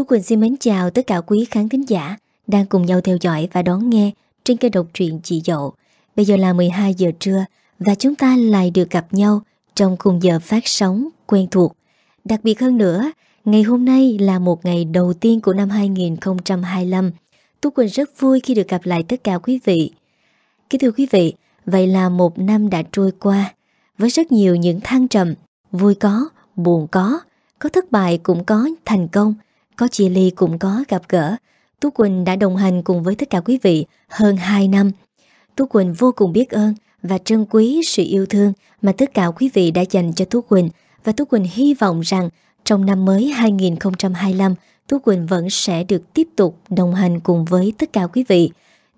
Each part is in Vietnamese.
Tú Quỳnh xin mến chào tất cả quý khán thính giả đang cùng nhau theo dõi và đón nghe trên kênh độc truyện Chị Dậu. Bây giờ là 12 giờ trưa và chúng ta lại được gặp nhau trong khung giờ phát sóng quen thuộc. Đặc biệt hơn nữa, ngày hôm nay là một ngày đầu tiên của năm 2025. Tú Quỳnh rất vui khi được gặp lại tất cả quý vị. Kính thưa quý vị, vậy là một năm đã trôi qua với rất nhiều những thăng trầm, vui có, buồn có, có thất bại cũng có thành công, có chia ly cũng có gặp gỡ. Tú Quỳnh đã đồng hành cùng với tất cả quý vị hơn 2 năm. Tú Quỳnh vô cùng biết ơn và trân quý sự yêu thương mà tất cả quý vị đã dành cho Tú Quỳnh và Tú Quỳnh hy vọng rằng trong năm mới 2025 Tú Quỳnh vẫn sẽ được tiếp tục đồng hành cùng với tất cả quý vị.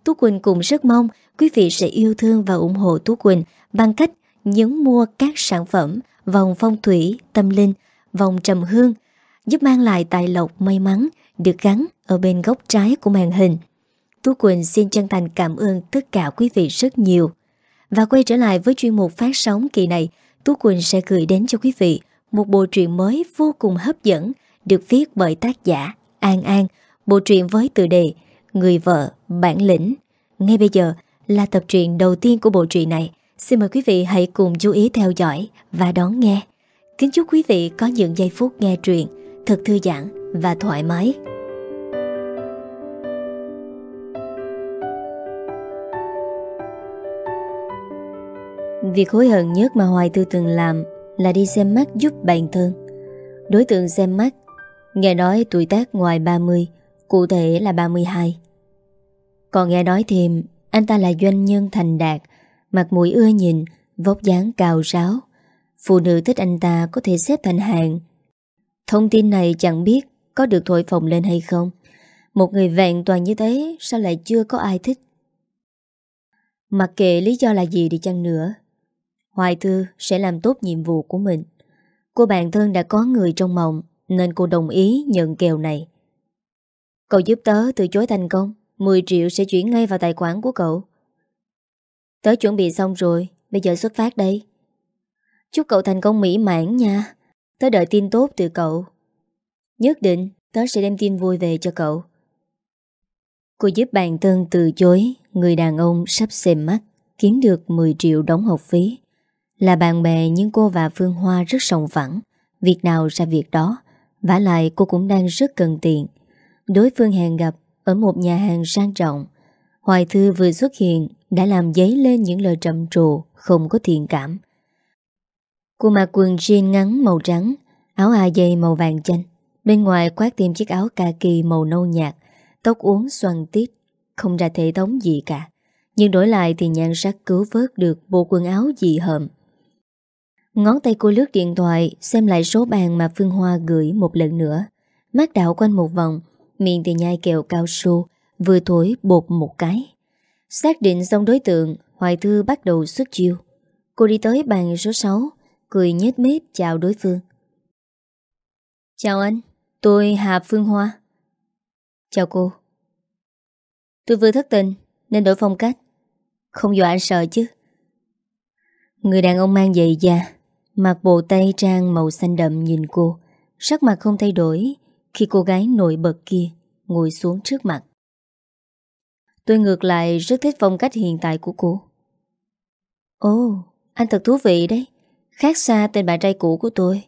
Tú Quỳnh cũng rất mong quý vị sẽ yêu thương và ủng hộ Tú Quỳnh bằng cách nhấn mua các sản phẩm vòng phong thủy, tâm linh, vòng trầm hương giúp mang lại tài lộc may mắn được gắn ở bên góc trái của màn hình. Tú Quỳnh xin chân thành cảm ơn tất cả quý vị rất nhiều. Và quay trở lại với chuyên mục phát sóng kỳ này, Tú Quỳnh sẽ gửi đến cho quý vị một bộ truyện mới vô cùng hấp dẫn được viết bởi tác giả An An, bộ truyện với tựa đề Người vợ, bản lĩnh. Ngay bây giờ là tập truyện đầu tiên của bộ truyện này. Xin mời quý vị hãy cùng chú ý theo dõi và đón nghe. Kính chúc quý vị có những giây phút nghe truyện thật thư giãn và thoải mái. Việc hối hận nhất mà Hoài Tư từng làm là đi xem mắt giúp bạn thân. Đối tượng xem mắt, nghe nói tuổi tác ngoài 30, cụ thể là 32. Còn nghe nói thêm, anh ta là doanh nhân thành đạt, mặt mũi ưa nhìn, vóc dáng cao ráo. Phụ nữ thích anh ta có thể xếp thành hàng. Thông tin này chẳng biết có được thổi phồng lên hay không. Một người vẹn toàn như thế sao lại chưa có ai thích. Mặc kệ lý do là gì đi chăng nữa, Hoài Thư sẽ làm tốt nhiệm vụ của mình. Cô bạn thân đã có người trong mộng nên cô đồng ý nhận kèo này. Cậu giúp tớ từ chối thành công 10 triệu sẽ chuyển ngay vào tài khoản của cậu. Tớ chuẩn bị xong rồi, bây giờ xuất phát đây. Chúc cậu thành công mỹ mãn nha. Tớ đợi tin tốt từ cậu. Nhất định tớ sẽ đem tin vui về cho cậu. Cô giúp bạn thân từ chối người đàn ông sắp xem mắt kiếm được 10 triệu đóng học phí. Là bạn bè nhưng cô và Phương Hoa rất sòng phẳng. Việc nào ra việc đó. vả lại cô cũng đang rất cần tiền. Đối phương hẹn gặp ở một nhà hàng sang trọng. Hoài Thư vừa xuất hiện đã làm giấy lên những lời trầm trồ, không có thiện cảm. Cô mặc quần jean ngắn màu trắng, áo a dây màu vàng chanh. Bên ngoài khoác thêm chiếc áo kaki màu nâu nhạt, tóc uống xoăn tít, không ra thể thống gì cả. Nhưng đổi lại thì nhan sắc cứu vớt được bộ quần áo dị hợm. Ngón tay cô lướt điện thoại xem lại số bàn mà Phương Hoa gửi một lần nữa. Mắt đảo quanh một vòng, miệng thì nhai kẹo cao su, vừa thổi bột một cái. Xác định xong đối tượng, Hoài Thư bắt đầu xuất chiêu. Cô đi tới bàn số 6, cười nhếch mép chào đối phương. Chào anh, tôi Hà Phương Hoa. Chào cô. Tôi vừa thất tình, nên đổi phong cách. Không dọa anh sợ chứ. Người đàn ông mang giày da, mặc bộ tay trang màu xanh đậm nhìn cô, sắc mặt không thay đổi khi cô gái nổi bật kia ngồi xuống trước mặt. Tôi ngược lại rất thích phong cách hiện tại của cô. Ồ, anh thật thú vị đấy. Khác xa tên bạn trai cũ của tôi.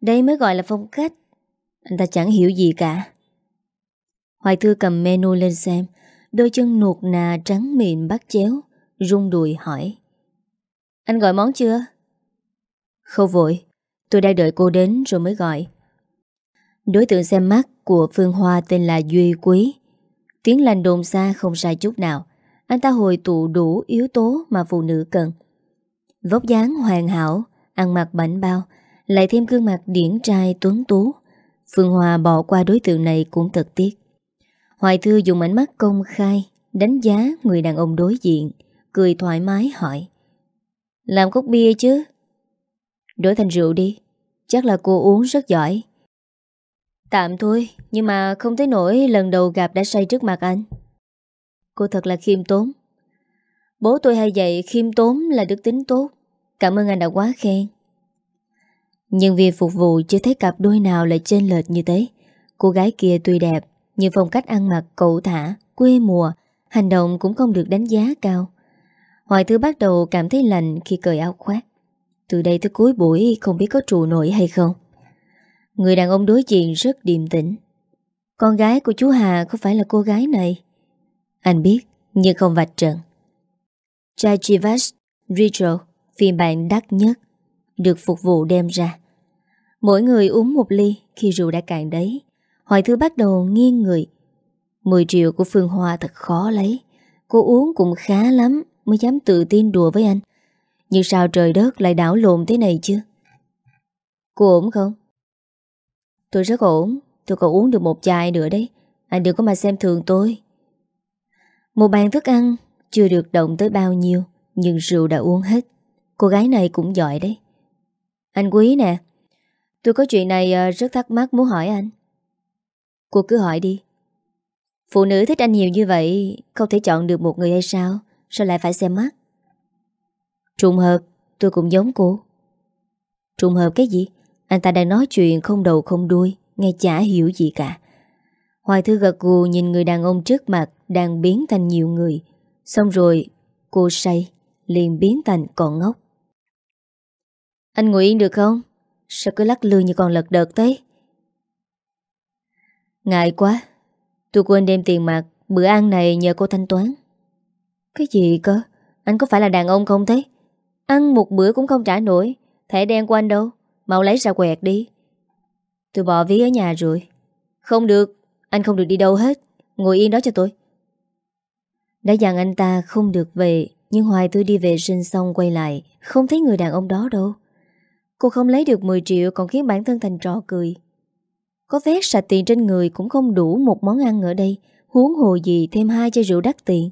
Đây mới gọi là phong cách. Anh ta chẳng hiểu gì cả. Hoài Thư cầm menu lên xem. Đôi chân nuột nà trắng mịn bắt chéo. Rung đùi hỏi. Anh gọi món chưa? Không vội. Tôi đang đợi cô đến rồi mới gọi. Đối tượng xem mắt của Phương Hoa tên là Duy Quý. Tiếng lành đồn xa không sai chút nào. Anh ta hồi tụ đủ yếu tố mà phụ nữ cần. Vóc dáng hoàn hảo, ăn mặc bảnh bao, lại thêm gương mặt điển trai tuấn tú. Phương Hòa bỏ qua đối tượng này cũng thật tiếc. Hoài Thư dùng ánh mắt công khai, đánh giá người đàn ông đối diện, cười thoải mái hỏi. Làm cốc bia chứ? Đổi thành rượu đi, chắc là cô uống rất giỏi. Tạm thôi, nhưng mà không thấy nổi lần đầu gặp đã say trước mặt anh. Cô thật là khiêm tốn. Bố tôi hay dạy khiêm tốn là đức tính tốt. Cảm ơn anh đã quá khen. nhân viên phục vụ chưa thấy cặp đôi nào lại trên lệch như thế. Cô gái kia tuy đẹp, Nhưng phong cách ăn mặc cậu thả, Quê mùa, Hành động cũng không được đánh giá cao. Hoài Thư bắt đầu cảm thấy lạnh khi cởi áo khoác. Từ đây tới cuối buổi, Không biết có trụ nổi hay không. Người đàn ông đối diện rất điềm tĩnh. Con gái của chú Hà Không phải là cô gái này. Anh biết, nhưng không vạch trần. Chai Chivas Ritual Phiên bản đắt nhất Được phục vụ đem ra. Mỗi người uống một ly Khi rượu đã cạn đấy. Hoài Thư bắt đầu nghiêng người. 10 triệu của Phương Hoa thật khó lấy. Cô uống cũng khá lắm, Mới dám tự tin đùa với anh. Nhưng sao trời đất lại đảo lộn thế này chứ? Cô ổn không? Tôi rất ổn. Tôi còn uống được một chai nữa đấy. Anh đừng có mà xem thường tôi. Một bàn thức ăn Chưa được động tới bao nhiêu, Nhưng rượu đã uống hết. Cô gái này cũng giỏi đấy. Anh quý nè, Tôi có chuyện này ờ, rất thắc mắc muốn hỏi anh. Cô cứ hỏi đi. Phụ nữ thích anh nhiều như vậy, Không thể chọn được một người hay sao? Sao lại phải xem mắt? Trùng hợp, tôi cũng giống cô. Trùng hợp cái gì? Anh ta đang nói chuyện không đầu không đuôi, Nghe chả hiểu gì cả. Hoài Thư gật gù nhìn người đàn ông trước mặt Đang biến thành nhiều người. Xong rồi, cô say, Liền biến thành con ngốc. Anh ngồi yên được không? Sao cứ lắc lư như con lật đợt thế? Ngại quá. Tôi quên đem tiền mặt. Bữa ăn này nhờ cô thanh toán. Cái gì cơ? Anh có phải là đàn ông không thế? Ăn một bữa cũng không trả nổi. Thẻ đen của anh đâu? Mau lấy ra quẹt đi. Tôi bỏ ví ở nhà rồi. Không được. Anh không được đi đâu hết. Ngồi yên đó cho tôi. Đã dặn anh ta không được về, Nhưng Hoài tôi đi vệ sinh xong quay lại. Không thấy người đàn ông đó đâu. Cô không lấy được 10 triệu Còn khiến bản thân thành trò cười. Có vét sạch tiền trên người cũng không đủ một món ăn ở đây Huống hồ gì thêm hai chai rượu đắt tiền.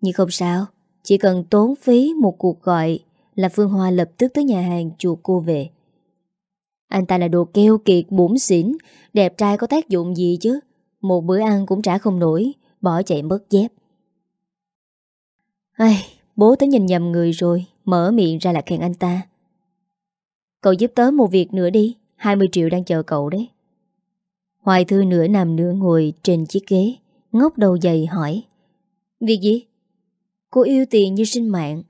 Nhưng không sao Chỉ cần tốn phí một cuộc gọi Là Phương Hoa lập tức tới nhà hàng chùa cô về. Anh ta là đồ keo kiệt bổn xỉn Đẹp trai có tác dụng gì chứ? Một bữa ăn cũng trả không nổi Bỏ chạy mất dép. Ai, Bố tới nhìn nhầm người rồi Mở miệng ra là khen anh ta. Cậu giúp tớ một việc nữa đi. 20 triệu đang chờ cậu đấy. Hoài Thư nửa nằm nửa ngồi trên chiếc ghế Ngốc đầu dày hỏi, Việc gì? Cô yêu tiền như sinh mạng.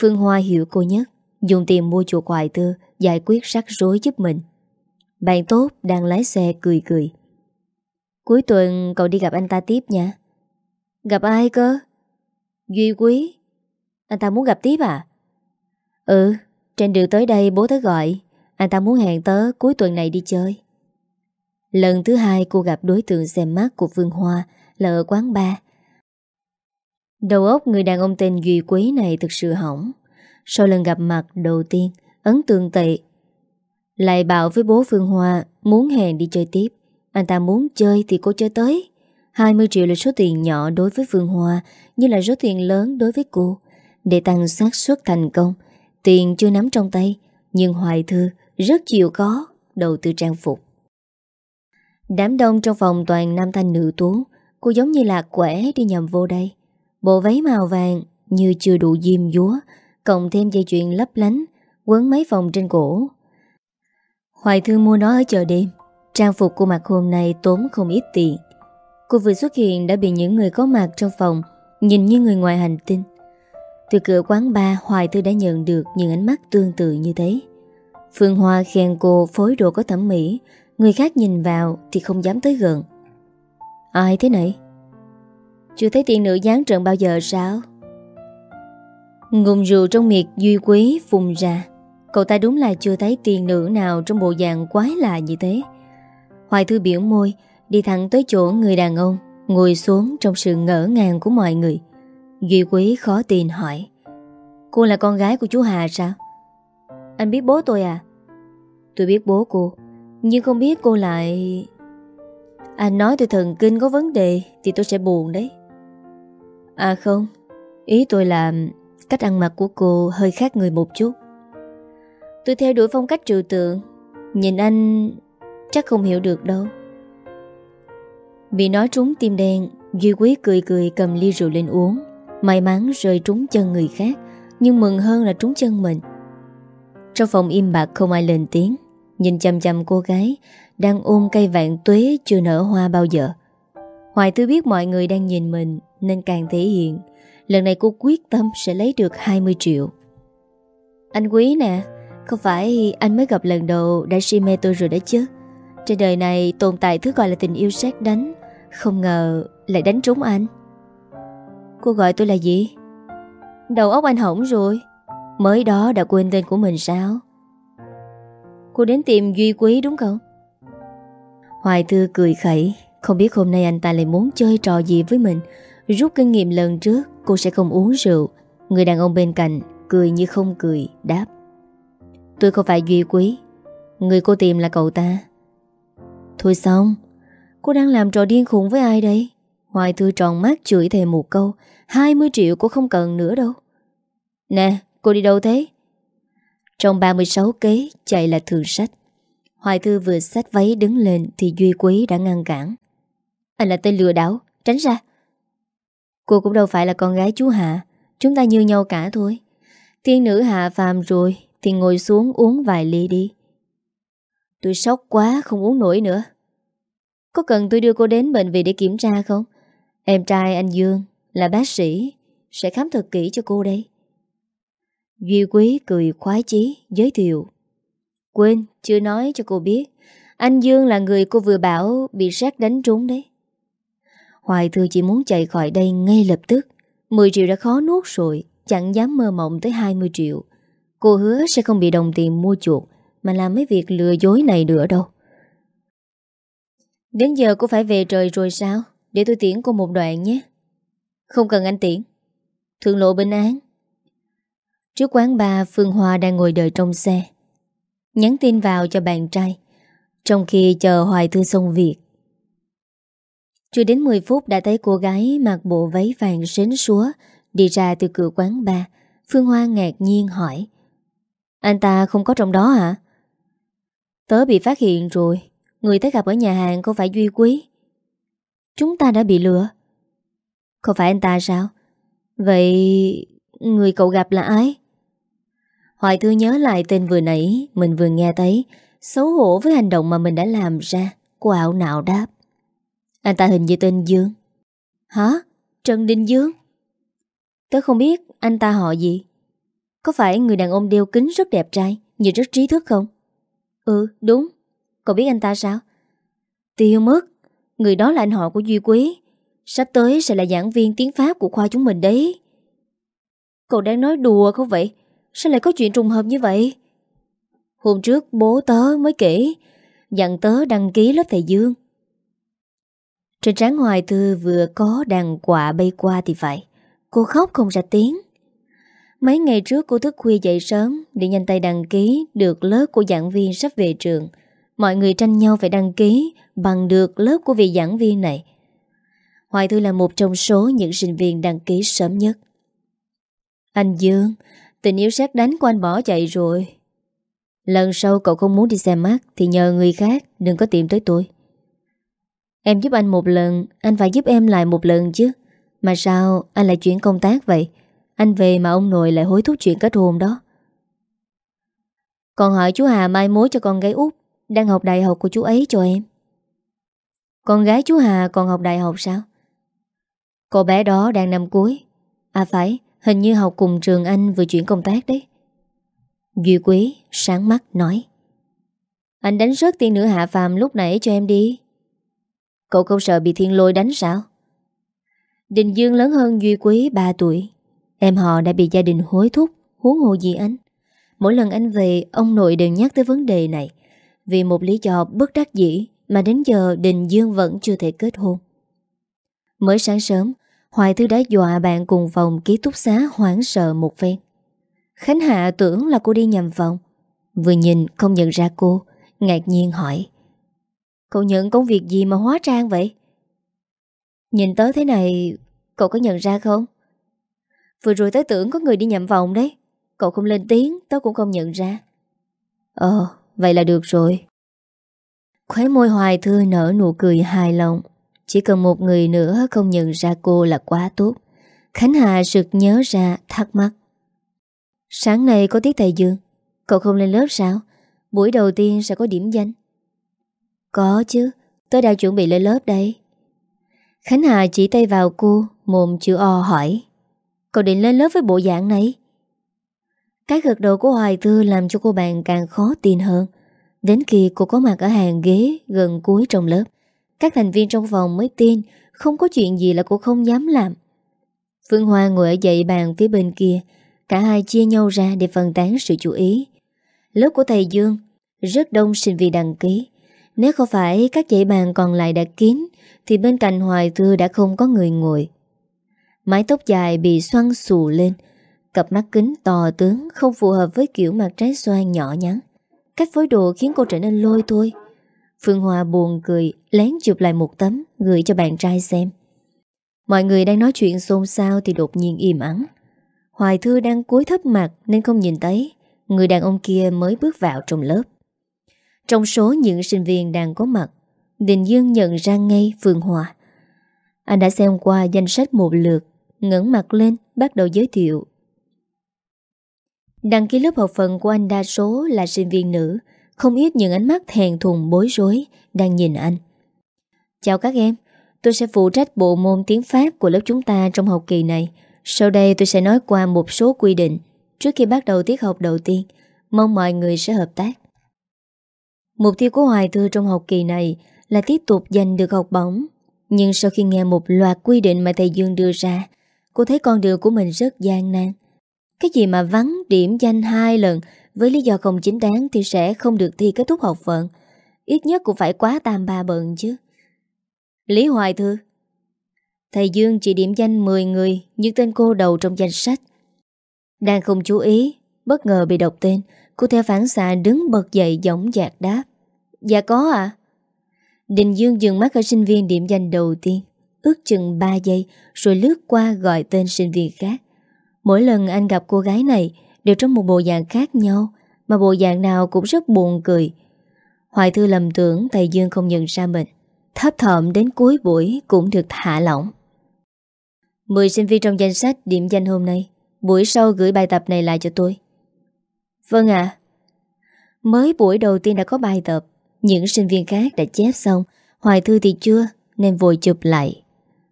Phương Hoa hiểu cô nhất, Dùng tiền mua chuộc Hoài Thư Giải quyết rắc rối giúp mình. Bạn tốt đang lái xe cười cười. Cuối tuần cậu đi gặp anh ta tiếp nha. Gặp ai cơ? Duy Quý. Anh ta muốn gặp tiếp à? Ừ. Trên đường tới đây bố tới gọi Anh ta muốn hẹn tớ cuối tuần này đi chơi Lần thứ hai cô gặp đối tượng xem mắt của Vương Hoa là ở quán bar. Đầu óc người đàn ông tên Duy Quý này thực sự hỏng. Sau lần gặp mặt đầu tiên, ấn tượng tệ. Lại bảo với bố Phương Hoa muốn hẹn đi chơi tiếp. Anh ta muốn chơi thì cô chơi tới. 20 triệu là số tiền nhỏ đối với Phương Hoa, nhưng là số tiền lớn đối với cô. Để tăng xác suất thành công, tiền chưa nắm trong tay, nhưng Hoài Thư rất chịu có đầu tư trang phục. Đám đông trong phòng toàn nam thanh nữ tú Cô giống như lạc quẻ đi nhầm vô đây. Bộ váy màu vàng Như chưa đủ diêm dúa Cộng thêm dây chuyền lấp lánh Quấn mấy vòng trên cổ. Hoài thư mua nó ở chợ đêm. Trang phục cô mặc hôm nay tốn không ít tiền. Cô vừa xuất hiện đã bị những người có mặt trong phòng Nhìn như người ngoài hành tinh. Từ cửa quán ba Hoài Thư đã nhận được những ánh mắt tương tự như thế. Phương Hoa khen cô phối đồ có thẩm mỹ, Người khác nhìn vào thì không dám tới gần. Ai thế này? Chưa thấy tiền nữ dáng trận bao giờ sao? Ngùng rượu trong miệt duy quý phùng ra. Cậu ta đúng là chưa thấy tiền nữ nào trong bộ dạng quái lạ như thế. Hoài thư biểu môi, Đi thẳng tới chỗ người đàn ông, Ngồi xuống trong sự ngỡ ngàng của mọi người. Duy quý khó tin hỏi, Cô là con gái của chú Hà sao? Anh biết bố tôi à? Tôi biết bố cô, nhưng không biết cô lại... Anh nói tôi thần kinh có vấn đề Thì tôi sẽ buồn đấy À không, Ý tôi là Cách ăn mặc của cô hơi khác người một chút Tôi theo đuổi phong cách trừu tượng, Nhìn anh Chắc không hiểu được đâu Bị nói trúng tim đen, Duy Quý cười cười cầm ly rượu lên uống May mắn rơi trúng chân người khác, Nhưng mừng hơn là trúng chân mình. Trong phòng im bạc không ai lên tiếng, Nhìn chăm chăm cô gái Đang ôm cây vạn tuế chưa nở hoa bao giờ. Hoài Tư biết mọi người đang nhìn mình Nên càng thể hiện, Lần này cô quyết tâm sẽ lấy được 20 triệu. Anh Quý nè, Không phải anh mới gặp lần đầu Đã si mê tôi rồi đó chứ. Trên đời này tồn tại thứ gọi là tình yêu sát đánh, Không ngờ lại đánh trúng anh. Cô gọi tôi là gì? Đầu óc anh hỏng rồi. Mới đó đã quên tên của mình sao? Cô đến tìm Duy Quý đúng không? Hoài Thư cười khẩy. Không biết hôm nay anh ta lại muốn chơi trò gì với mình. Rút kinh nghiệm lần trước, Cô sẽ không uống rượu. Người đàn ông bên cạnh Cười như không cười, Đáp. Tôi không phải Duy Quý. Người cô tìm là cậu ta. Thôi xong. Cô đang làm trò điên khùng với ai đây? Hoài Thư tròn mắt chửi thề một câu. 20 triệu cô không cần nữa đâu. Nè, cô đi đâu thế? Trong 36 kế, chạy là thường sách. Hoài Thư vừa xách váy đứng lên Thì Duy Quý đã ngăn cản. Anh là tên lừa đảo, Tránh ra. Cô cũng đâu phải là con gái chú Hạ, Chúng ta như nhau cả thôi. Tiên nữ hạ phàm rồi Thì ngồi xuống uống vài ly đi. Tôi sốc quá, không uống nổi nữa. Có cần tôi đưa cô đến bệnh viện để kiểm tra không? Em trai anh Dương là bác sĩ, Sẽ khám thật kỹ cho cô đây. Duy Quý cười khoái chí, Giới thiệu. Quên, chưa nói cho cô biết, Anh Dương là người cô vừa bảo Bị sát đánh trúng đấy. Hoài Thư chỉ muốn chạy khỏi đây ngay lập tức. 10 triệu đã khó nuốt rồi, Chẳng dám mơ mộng tới 20 triệu. Cô hứa sẽ không bị đồng tiền mua chuột Mà làm mấy việc lừa dối này nữa đâu. Đến giờ cô phải về trời rồi sao? Để tôi tiễn cô một đoạn nhé. Không cần anh tiễn Thượng lộ bình án Trước quán bà Phương Hoa đang ngồi đợi trong xe Nhắn tin vào cho bạn trai, Trong khi chờ Hoài Thư xong việc chưa đến 10 phút đã thấy cô gái mặc bộ váy vàng sến súa đi ra từ cửa quán ba. Phương Hoa ngạc nhiên hỏi. Anh ta không có trong đó hả? Tớ bị phát hiện rồi. Người tới gặp ở nhà hàng không phải Duy Quý. Chúng ta đã bị lừa. Không phải anh ta sao? Vậy người cậu gặp là ai? Hoài Thư nhớ lại tên vừa nãy, mình vừa nghe thấy, xấu hổ với hành động mà mình đã làm ra. Cô ảo não đáp. Anh ta hình như tên Dương Hả? Trần Đình Dương? Tớ không biết anh ta họ gì Có phải người đàn ông đeo kính rất đẹp trai, Nhìn rất trí thức không? Ừ đúng Cậu biết anh ta sao? Tiêu mất Người đó là anh họ của Duy Quý Sắp tới sẽ là giảng viên tiếng Pháp của khoa chúng mình đấy. Cậu đang nói đùa không vậy? Sao lại có chuyện trùng hợp như vậy? Hôm trước bố tớ mới kể, Dặn tớ đăng ký lớp thầy Dương. Trên trán Hoài Thư vừa có đàn quạ bay qua thì phải. Cô khóc không ra tiếng. Mấy ngày trước cô thức khuya dậy sớm Để nhanh tay đăng ký Được lớp của giảng viên sắp về trường. Mọi người tranh nhau phải đăng ký Bằng được lớp của vị giảng viên này. Hoài Thư là một trong số Những sinh viên đăng ký sớm nhất. Anh Dương, Tình yêu sát đánh của anh bỏ chạy rồi. Lần sau cậu không muốn đi xem mắt Thì nhờ người khác, Đừng có tìm tới tôi. Em giúp anh một lần, Anh phải giúp em lại một lần chứ. Mà sao anh lại chuyển công tác vậy? Anh về mà ông nội lại hối thúc chuyện kết hôn đó. Còn hỏi chú Hà mai mối cho con gái út, Đang học đại học của chú ấy cho em. Con gái chú Hà còn học đại học sao? Cô bé đó đang năm cuối À phải Hình như học cùng trường anh vừa chuyển công tác đấy Duy Quý sáng mắt nói Anh đánh rớt tiên nữ hạ phàm lúc nãy cho em đi Cậu không sợ bị thiên lôi đánh sao? Đình Dương lớn hơn Duy Quý 3 tuổi. Em họ đã bị gia đình hối thúc, huống hồ gì anh. Mỗi lần anh về, ông nội đều nhắc tới vấn đề này. Vì một lý do bất đắc dĩ mà đến giờ Đình Dương vẫn chưa thể kết hôn. Mới sáng sớm, Hoài Thư đã dọa bạn cùng phòng ký túc xá hoảng sợ một phen. Khánh Hạ tưởng là cô đi nhầm phòng. Vừa nhìn không nhận ra cô, ngạc nhiên hỏi. Cậu nhận công việc gì mà hóa trang vậy? Nhìn tớ thế này Cậu có nhận ra không? Vừa rồi tớ tưởng có người đi nhầm vòng đấy Cậu không lên tiếng Tớ cũng không nhận ra Ờ vậy là được rồi Khóe môi hoài thư nở nụ cười hài lòng chỉ cần một người nữa không nhận ra cô là quá tốt. Khánh Hà sực nhớ ra, thắc mắc. Sáng nay có tiết thầy Dương. Cậu không lên lớp sao? Buổi đầu tiên sẽ có điểm danh. Có chứ Tôi đang chuẩn bị lên lớp đây. Khánh Hà chỉ tay vào cô, Mồm chữ O hỏi. Cậu định lên lớp với bộ dạng này? Cái gật đầu của Hoài Thư Làm cho cô bạn càng khó tin hơn. Đến khi cô có mặt ở hàng ghế Gần cuối trong lớp các thành viên trong phòng mới tin, Không có chuyện gì là cô không dám làm. Phương Hoa ngồi ở dậy bàn phía bên kia, Cả hai chia nhau ra để phân tán sự chú ý. Lớp của thầy Dương Rất đông sinh viên đăng ký. Nếu không phải các dãy bàn còn lại đã kín, Thì bên cạnh Hoài Thư đã không có người ngồi. Mái tóc dài bị xoăn xù lên, Cặp mắt kính to tướng Không phù hợp với kiểu mặt trái xoan nhỏ nhắn. Cách phối đồ khiến cô trở nên lôi thôi. Phương Hoa buồn cười, Lén chụp lại một tấm, Gửi cho bạn trai xem. Mọi người đang nói chuyện xôn xao Thì đột nhiên im ắng. Hoài Thư đang cúi thấp mặt Nên không nhìn thấy. Người đàn ông kia mới bước vào trong lớp. Trong số những sinh viên đang có mặt, Đình Dương nhận ra ngay Phương Hoa. Anh đã xem qua danh sách một lượt, ngẩng mặt lên, bắt đầu giới thiệu. Đăng ký lớp học phần của anh đa số là sinh viên nữ. Không ít những ánh mắt thèn thùng bối rối Đang nhìn anh. Chào các em, Tôi sẽ phụ trách bộ môn tiếng Pháp của lớp chúng ta trong học kỳ này. Sau đây tôi sẽ nói qua một số quy định Trước khi bắt đầu tiết học đầu tiên. Mong mọi người sẽ hợp tác. Mục tiêu của Hoài Thư trong học kỳ này Là tiếp tục giành được học bổng. Nhưng sau khi nghe một loạt quy định mà thầy Dương đưa ra, Cô thấy con đường của mình rất gian nan. Cái gì mà vắng điểm danh hai lần với lý do không chính đáng Thì sẽ không được thi kết thúc học phận. Ít nhất cũng phải quá tam ba bận chứ. Lý Hoài Thư. Thầy Dương chỉ điểm danh 10 người Nhưng tên cô đầu trong danh sách. Đang không chú ý, Bất ngờ bị đọc tên, Cô theo phản xạ đứng bật dậy giống dạc đáp. Dạ có ạ. Đình Dương dừng mắt ở sinh viên điểm danh đầu tiên, Ước chừng 3 giây, Rồi lướt qua gọi tên sinh viên khác. Mỗi lần anh gặp cô gái này, Đều trong một bộ dạng khác nhau mà bộ dạng nào cũng rất buồn cười. Hoài Thư lầm tưởng Thầy Dương không nhận ra mình. Thấp thợm đến cuối buổi cũng được thả lỏng. 10 sinh viên trong danh sách điểm danh hôm nay, Buổi sau gửi bài tập này lại cho tôi. Vâng ạ. Mới buổi đầu tiên đã có bài tập, Những sinh viên khác đã chép xong, Hoài Thư thì chưa, Nên vội chụp lại.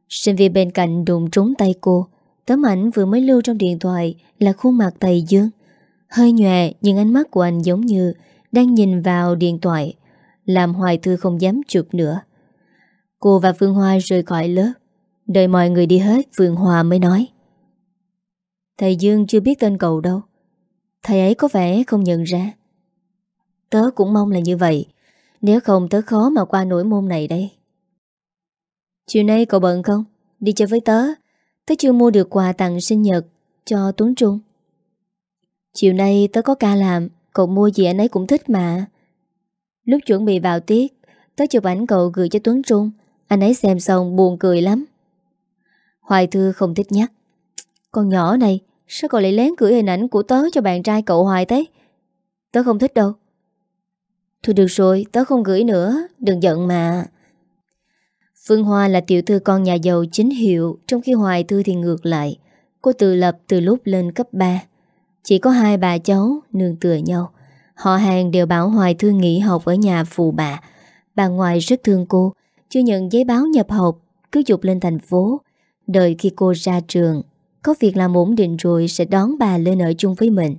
Sinh viên bên cạnh đụng trúng tay cô, Tấm ảnh vừa mới lưu trong điện thoại Là khuôn mặt thầy Dương. Hơi nhòe, nhưng ánh mắt của anh giống như Đang nhìn vào điện thoại, Làm Hoài Thư không dám chụp nữa. Cô và Phương Hoa rời khỏi lớp. Đợi mọi người đi hết, Phương Hoa mới nói. Thầy Dương chưa biết tên cậu đâu. Thầy ấy có vẻ không nhận ra. Tớ cũng mong là như vậy. Nếu không tớ khó mà qua nổi môn này đây. Chiều nay cậu bận không? Đi chơi với tớ. Tớ chưa mua được quà tặng sinh nhật Cho Tuấn Trung. Chiều nay tớ có ca làm, Cậu mua gì anh ấy cũng thích mà. Lúc chuẩn bị vào tiết, Tớ chụp ảnh cậu gửi cho Tuấn Trung, Anh ấy xem xong buồn cười lắm. Hoài Thư không thích nhắc. Con nhỏ này, Sao cậu lại lén gửi hình ảnh của tớ cho bạn trai cậu Hoài thế? Tớ không thích đâu. Thôi được rồi, Tớ không gửi nữa, Đừng giận mà. Phương Hoa là tiểu thư con nhà giàu chính hiệu, Trong khi Hoài Thư thì ngược lại. Cô tự lập từ lúc lên cấp 3 chỉ có hai bà cháu, Nương tựa nhau. Họ hàng đều bảo Hoài Thư nghỉ học ở nhà phụ bà. Bà ngoại rất thương cô, Chưa nhận giấy báo nhập học, Cứ dục lên thành phố. Đợi khi cô ra trường, Có việc làm ổn định rồi sẽ đón bà lên ở chung với mình.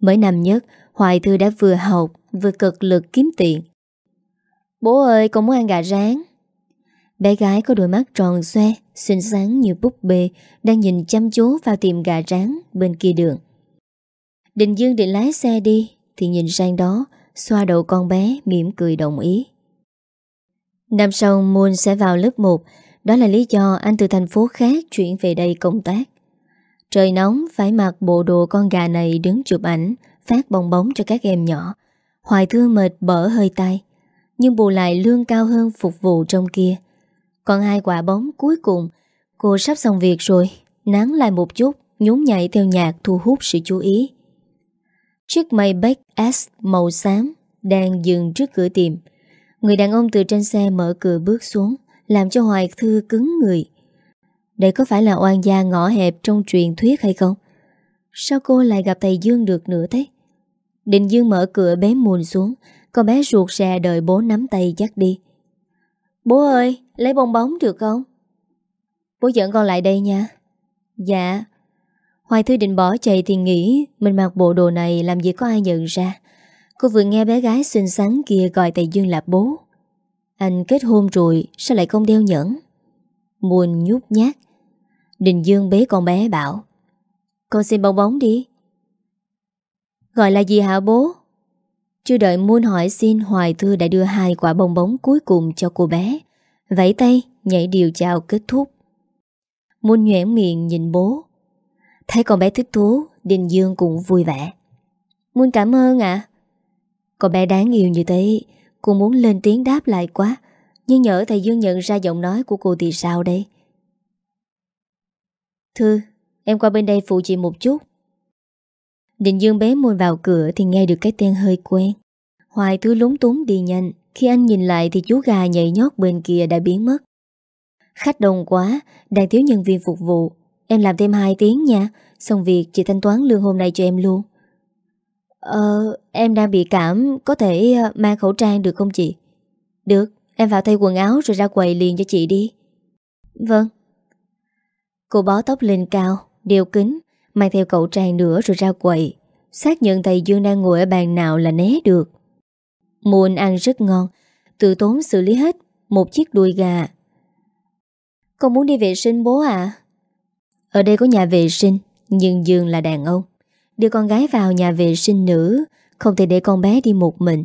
Mới năm nhất, Hoài Thư đã vừa học, Vừa cực lực kiếm tiền. Bố ơi, con muốn ăn gà rán. Bé gái có đôi mắt tròn xoe, Xinh xắn như búp bê, Đang nhìn chăm chú vào tiệm gà rán Bên kia đường đình Dương định lái xe đi, Thì nhìn sang đó, Xoa đầu con bé, mỉm cười đồng ý. Năm sau, Moon sẽ vào lớp 1 Đó là lý do anh từ thành phố khác Chuyển về đây công tác. Trời nóng, phải mặc bộ đồ con gà này Đứng chụp ảnh, Phát bong bóng cho các em nhỏ. Hoài thương mệt, bở hơi tay. Nhưng bù lại lương cao hơn phục vụ trong kia. Còn hai quả bóng cuối cùng, Cô sắp xong việc rồi. Nắng lại một chút, Nhún nhảy theo nhạc thu hút sự chú ý. Chiếc Maybach S màu xám Đang dừng trước cửa tiệm. Người đàn ông từ trên xe mở cửa bước xuống, Làm cho Hoài Thư cứng người. Đây có phải là oan gia ngõ hẹp Trong truyền thuyết hay không? Sao cô lại gặp thầy Dương được nữa thế? Định Dương mở cửa bé Mùn xuống, Con bé ruột rè đợi bố nắm tay dắt đi. Bố ơi, Lấy bong bóng được không? Bố dẫn con lại đây nha. Dạ. Hoài Thư định bỏ chạy thì nghĩ, Mình mặc bộ đồ này làm gì có ai nhận ra. Cô vừa nghe bé gái xinh xắn kia gọi Tài Dương là bố. Anh kết hôn rồi, Sao lại không đeo nhẫn? Muôn nhút nhát. Đình Dương bế con bé bảo, Con xin bong bóng đi. Gọi là gì hả bố? Chưa đợi Muôn hỏi xin, Hoài Thư đã đưa hai quả bong bóng cuối cùng cho cô bé. Vẫy tay, Nhảy điều chào kết thúc. Muôn nhoẻn miệng nhìn bố. Thấy con bé thích thú Đình Dương cũng vui vẻ. Muôn cảm ơn ạ. Con bé đáng yêu như thế, Cô muốn lên tiếng đáp lại quá, Nhưng nhỡ thầy Dương nhận ra giọng nói của cô thì sao đây? Thư, Em qua bên đây phụ chị một chút. Đình Dương bé môi vào cửa Thì nghe được cái tên hơi quen. Hoài Thư lúng túng đi nhanh, Khi anh nhìn lại thì chú gà nhảy nhót bên kia đã biến mất. Khách đông quá, Đang thiếu nhân viên phục vụ Em làm thêm 2 tiếng nha. Xong việc chị thanh toán lương hôm nay cho em luôn. Ờ Em đang bị cảm, Có thể ờ, mang khẩu trang được không chị? Được, Em vào thay quần áo rồi ra quầy liền cho chị đi. Vâng. Cô bó tóc lên cao, Đeo kính, Mang theo khẩu trang nữa rồi ra quầy. Xác nhận thầy Dương đang ngồi ở bàn nào là né được. Muôn ăn rất ngon Tự tốn xử lý hết Một chiếc đuôi gà. Con muốn đi vệ sinh bố à ở đây có nhà vệ sinh Nhưng Dương là đàn ông. Đưa con gái vào nhà vệ sinh nữ Không thể để con bé đi một mình.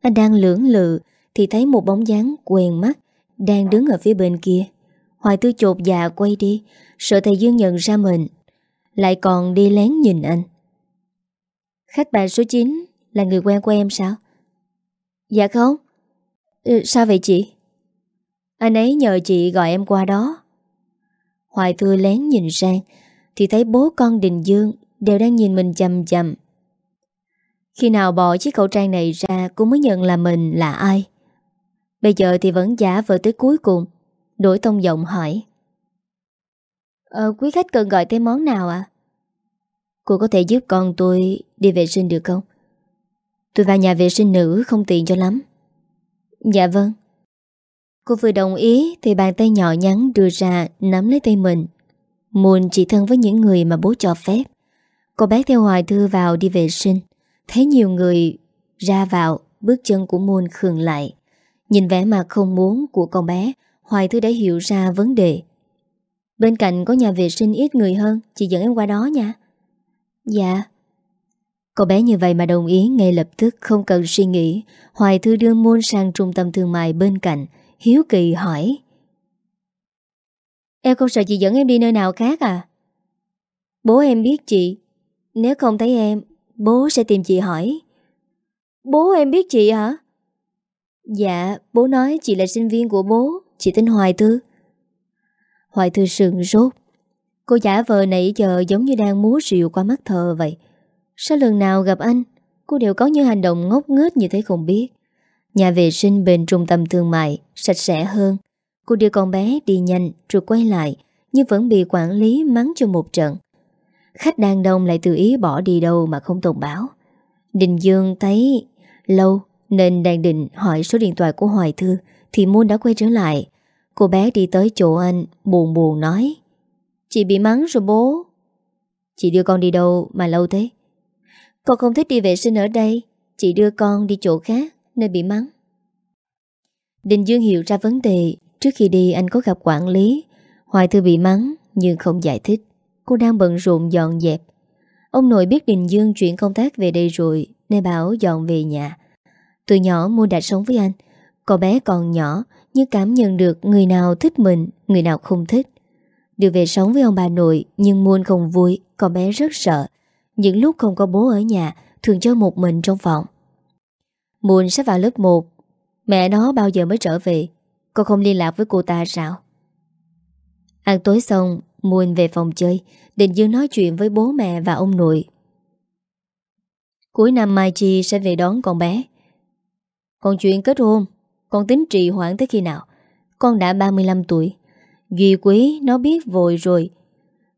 Anh đang lưỡng lự Thì thấy một bóng dáng quen mắt Đang đứng ở phía bên kia. Hoài tư chột dạ quay đi Sợ thầy Dương nhận ra mình Lại còn đi lén nhìn anh. Khách bàn số 9 Là người quen của em sao? Dạ không. Ừ, Sao vậy chị? Anh ấy nhờ chị gọi em qua đó. Hoài Thư lén nhìn sang Thì thấy bố con Đình Dương Đều đang nhìn mình chầm chầm Khi nào bỏ chiếc khẩu trang này ra Cũng mới nhận là mình là ai? Bây giờ thì vẫn giả vờ tới cuối cùng, Đổi tông giọng hỏi. Ờ quý khách cần gọi thêm món nào ạ? Cô có thể giúp con tôi đi vệ sinh được không? Tôi vào nhà vệ sinh nữ không tiện cho lắm. Dạ vâng. Cô vừa đồng ý Thì bàn tay nhỏ nhắn đưa ra Nắm lấy tay mình. Mùn chỉ thân với những người mà bố cho phép. Cô bé theo Hoài Thư vào đi vệ sinh. Thấy nhiều người ra vào, Bước chân của Mùn khường lại. Nhìn vẻ mặt không muốn của con bé, Hoài Thư đã hiểu ra vấn đề. Bên cạnh có nhà vệ sinh ít người hơn, Chị dẫn em qua đó nha. Dạ. Cô bé như vậy mà đồng ý ngay lập tức, Không cần suy nghĩ. Hoài Thư đưa Môn sang trung tâm thương mại bên cạnh. Hiếu kỳ hỏi. Em không sợ chị dẫn em đi nơi nào khác à? Bố em biết chị. Nếu không thấy em, Bố sẽ tìm chị hỏi. Bố em biết chị hả? Dạ bố nói chị là sinh viên của bố. Chị tên Hoài Thư. Hoài Thư sừng rốt Cô giả vờ nãy giờ giống như đang múa rượu qua mắt thờ vậy. Sao lần nào gặp anh, Cô đều có những hành động ngốc nghếch như thế không biết. Nhà vệ sinh bên trung tâm thương mại, Sạch sẽ hơn. Cô đưa con bé đi nhanh rồi quay lại, Nhưng vẫn bị quản lý mắng cho một trận. Khách đang đông lại tự ý bỏ đi đâu mà không thông báo. Đình Dương thấy, lâu, Nên đang định hỏi số điện thoại của Hoài Thư Thì Môn đã quay trở lại. Cô bé đi tới chỗ anh, Buồn buồn nói, Chị bị mắng rồi bố. Chị đưa con đi đâu mà lâu thế? Con không thích đi vệ sinh ở đây. Chị đưa con đi chỗ khác. Nên bị mắng. Đình Dương hiểu ra vấn đề, Trước khi đi anh có gặp quản lý. Hoài Thư bị mắng, nhưng không giải thích. Cô đang bận rộn dọn dẹp. Ông nội biết Đình Dương chuyển công tác về đây rồi, Nên bảo dọn về nhà. Từ nhỏ mua đã sống với anh. Cậu bé còn nhỏ, Nhưng cảm nhận được người nào thích mình, Người nào không thích. Được về sống với ông bà nội, Nhưng muôn không vui Con bé rất sợ. Những lúc không có bố ở nhà, Thường chơi một mình trong phòng. Muôn sắp vào lớp 1 Mẹ nó bao giờ mới trở về? Con không liên lạc với cô ta sao? Ăn tối xong Muôn về phòng chơi, Định Dương nói chuyện với bố mẹ và ông nội. Cuối năm Mai Chi sẽ về đón con bé. Còn chuyện kết hôn Con tính trì hoãn tới khi nào? Con đã 35 tuổi. Duy quý, nó biết vội rồi.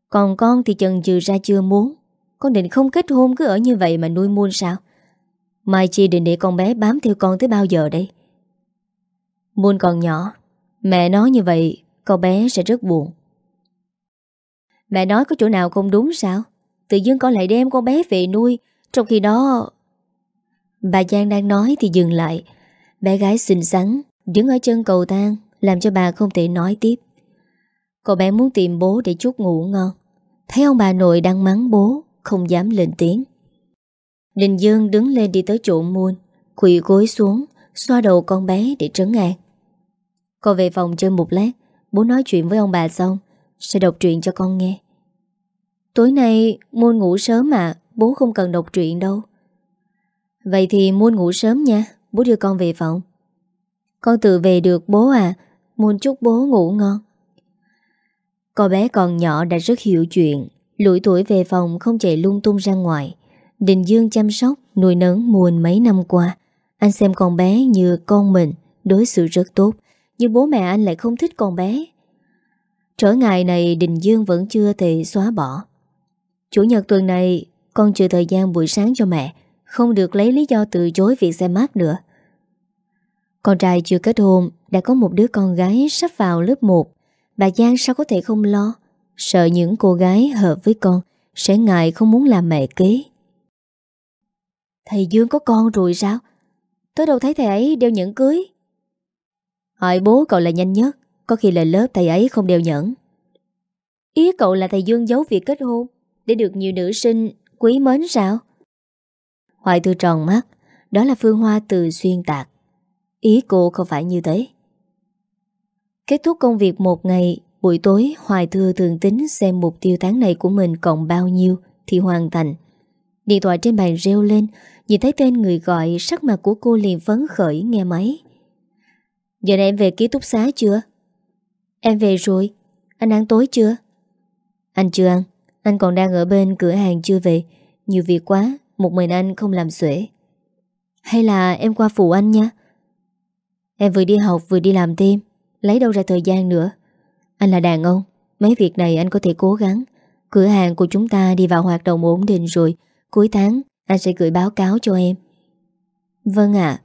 Còn con thì chần chừ ra chưa muốn. Con định không kết hôn cứ ở như vậy mà nuôi muôn sao? Mai Chi định để con bé bám theo con tới bao giờ đây? Muôn còn nhỏ, Mẹ nói như vậy, Con bé sẽ rất buồn. Mẹ nói có chỗ nào không đúng sao? Tự dưng con lại đem con bé về nuôi, Trong khi đó Bà Giang đang nói thì dừng lại. Bé gái xinh xắn, Đứng ở chân cầu thang, Làm cho bà không thể nói tiếp. Cậu bé muốn tìm bố để chút ngủ ngon. Thấy ông bà nội đang mắng bố, Không dám lên tiếng. Đình Dương đứng lên đi tới chỗ muôn Quỳ gối xuống, Xoa đầu con bé để trấn an. Con về phòng chơi một lát, Bố nói chuyện với ông bà xong, Sẽ đọc truyện cho con nghe. Tối nay Muôn ngủ sớm mà, Bố không cần đọc truyện đâu. Vậy thì Muôn ngủ sớm nha, Bố đưa con về phòng. Con tự về được bố à Muôn chúc bố ngủ ngon. Cô bé còn nhỏ đã rất hiểu chuyện Lũi tuổi về phòng không chạy lung tung ra ngoài. Đình Dương chăm sóc Nuôi nấng muôn mấy năm qua. Anh xem con bé như con mình, Đối xử rất tốt, Nhưng bố mẹ anh lại không thích con bé. Trở ngại này Đình Dương vẫn chưa thể xóa bỏ. Chủ nhật tuần này, Con trừ thời gian buổi sáng cho mẹ, Không được lấy lý do từ chối việc xem mát nữa. Con trai chưa kết hôn, Đã có một đứa con gái sắp vào lớp 1 Bà Giang sao có thể không lo? Sợ những cô gái hợp với con Sẽ ngại không muốn làm mẹ kế. Thầy Dương có con rồi sao? Tôi đâu thấy thầy ấy đeo nhẫn cưới. Hỏi bố cậu là nhanh nhất, Có khi là lớp thầy ấy không đeo nhẫn. Ý cậu là thầy Dương giấu việc kết hôn Để được nhiều nữ sinh quý mến sao? Hoài thư tròn mắt, Đó là Phương Hoa từ xuyên tạc. Ý cô không phải như thế. Kết thúc công việc một ngày, Buổi tối, Hoài Thư thường tính xem mục tiêu tháng này của mình còn bao nhiêu Thì hoàn thành. Điện thoại trên bàn reo lên Nhìn thấy tên người gọi Sắc mặt của cô liền phấn khởi nghe máy. Giờ này em về ký túc xá chưa? Em về rồi. Anh ăn tối chưa? Anh chưa ăn. Anh còn đang ở bên cửa hàng chưa về. Nhiều việc quá, Một mình anh không làm xuể. Hay là em qua phụ anh nha. Em vừa đi học vừa đi làm thêm, Lấy đâu ra thời gian nữa? Anh là đàn ông, Mấy việc này anh có thể cố gắng. Cửa hàng của chúng ta đi vào hoạt động ổn định rồi, Cuối tháng anh sẽ gửi báo cáo cho em. Vâng ạ.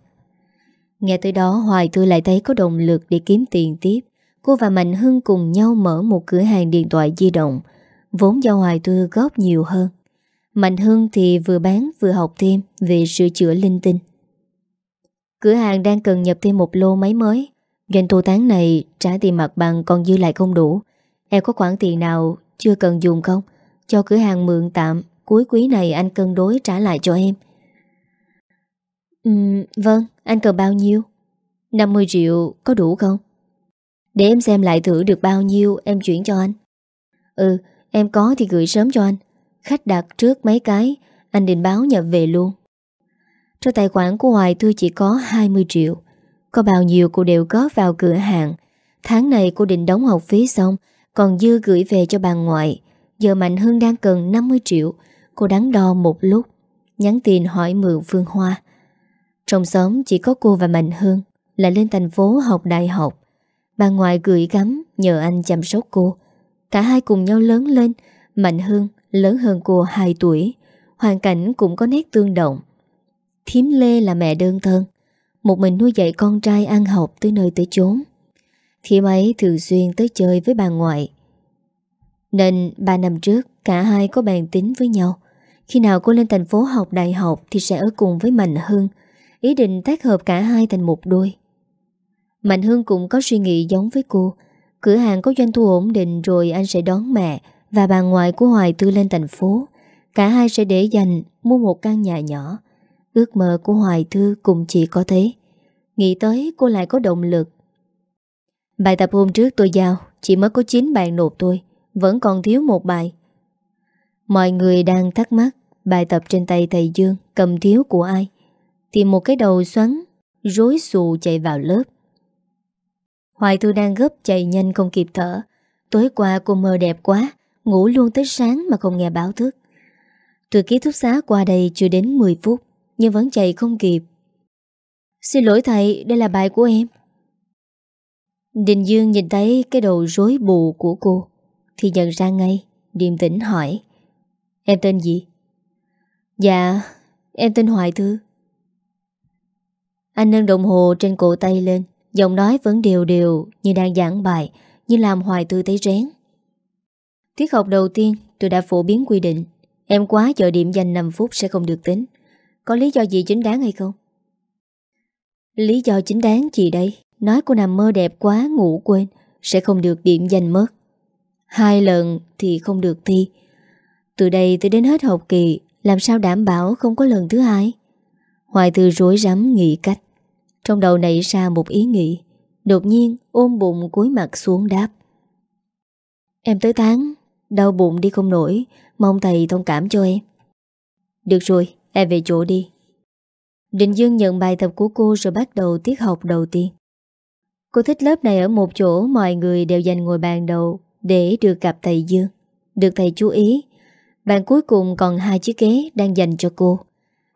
Nghe tới đó, Hoài Thư lại thấy có động lực để kiếm tiền tiếp. Cô và Mạnh Hưng cùng nhau mở một cửa hàng điện thoại di động, Vốn do Hoài Thư góp nhiều hơn. Mạnh Hưng thì vừa bán vừa học thêm về sửa chữa linh tinh. Cửa hàng đang cần nhập thêm một lô máy mới. Doanh thu tháng này trả tiền mặt bằng còn dư lại không đủ. Em có khoản tiền nào chưa cần dùng không? Cho cửa hàng mượn tạm. Cuối quý này anh cân đối trả lại cho em. Uhm, Vâng, anh cần bao nhiêu? 50 triệu có đủ không? Để em xem lại thử được bao nhiêu em chuyển cho anh. Ừ, em có thì gửi sớm cho anh. Khách đặt trước mấy cái Anh định báo nhập về luôn. Trong tài khoản của Hoài Thư chỉ có 20 triệu. Có bao nhiêu cô đều góp vào cửa hàng. Tháng này cô định đóng học phí xong Còn dư gửi về cho bà ngoại. Giờ Mạnh Hưng đang cần 50 triệu. Cô đắn đo một lúc, Nhắn tin hỏi mượn Phương Hoa. Trong xóm chỉ có cô và Mạnh Hương Là lên thành phố học đại học. Bà ngoại gửi gắm Nhờ anh chăm sóc cô. Cả hai cùng nhau lớn lên, Mạnh Hương lớn hơn cô 2 tuổi, Hoàn cảnh cũng có nét tương đồng. Thiếm Lê là mẹ đơn thân, một mình nuôi dạy con trai ăn học tới nơi tới chốn. Thiếm ấy thường xuyên tới chơi với bà ngoại. Nên ba năm trước, Cả hai có bàn tính với nhau. Khi nào cô lên thành phố học đại học Thì sẽ ở cùng với Mạnh Hưng. Ý định tác hợp cả hai thành một đôi. Mạnh Hưng cũng có suy nghĩ giống với cô. Cửa hàng có doanh thu ổn định Rồi anh sẽ đón mẹ Và bà ngoại của Hoài Tư lên thành phố. Cả hai sẽ để dành, mua một căn nhà nhỏ. Ước mơ của Hoài Thư cũng chỉ có thế. Nghĩ tới cô lại có động lực. Bài tập hôm trước tôi giao, Chỉ mới có 9 bạn nộp tôi Vẫn còn thiếu một bài. Mọi người đang thắc mắc. Bài tập trên tay thầy Dương Cầm thiếu của ai Thì một cái đầu xoắn Rối xù chạy vào lớp Hoài Thư đang gấp chạy nhanh không kịp thở Tối qua cô mơ đẹp quá Ngủ luôn tới sáng mà không nghe báo thức Từ ký túc xá qua đây chưa đến 10 phút nhưng vẫn chạy không kịp. Xin lỗi thầy, đây là bài của em. Đình Dương nhìn thấy cái đầu rối bù của cô thì nhận ra ngay, điềm tĩnh hỏi. Em tên gì? Dạ, em tên Hoài Thư. Anh nâng đồng hồ trên cổ tay lên Giọng nói vẫn đều đều Như đang giảng bài Như làm hoài Thư thấy rén Tiết học đầu tiên tôi đã phổ biến quy định Em quá chờ điểm dành 5 phút sẽ không được tính Có lý do gì chính đáng hay không? Lý do chính đáng gì đây? Nói cô nằm mơ đẹp quá ngủ quên Sẽ không được điểm dành mất Hai lần thì không được thi Từ đây tới đến hết học kỳ làm sao đảm bảo không có lần thứ hai? Hoài Thư rối rắm nghĩ cách. Trong đầu nảy ra một ý nghĩ, Đột nhiên ôm bụng cúi mặt xuống đáp. Em tới tháng Đau bụng đi không nổi, Mong thầy thông cảm cho em. Được rồi, em về chỗ đi. Định Dương nhận bài tập của cô Rồi bắt đầu tiết học đầu tiên. Cô thích lớp này ở một chỗ, Mọi người đều dành ngồi bàn đầu Để được gặp thầy Dương. Được thầy chú ý Bàn cuối cùng còn hai chiếc ghế đang dành cho cô.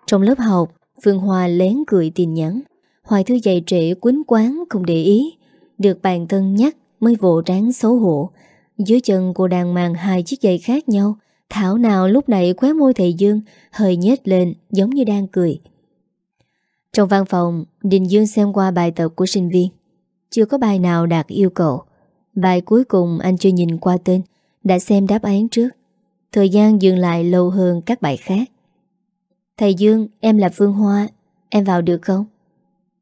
Trong lớp học, Phương Hoa lén cười tin nhắn. Hoài thư dạy trễ quýnh quán không để ý. Được bàn thân nhắc Mới vỗ trán xấu hổ. Dưới chân cô đang mang hai chiếc giày khác nhau. Thảo nào lúc này khóe môi thầy Dương, Hơi nhếch lên, giống như đang cười. Trong văn phòng, Đình Dương xem qua bài tập của sinh viên. Chưa có bài nào đạt yêu cầu. Bài cuối cùng anh chưa nhìn qua tên, Đã xem đáp án trước. Thời gian dừng lại lâu hơn các bài khác. Thầy Dương, em là Phương Hoa Em vào được không?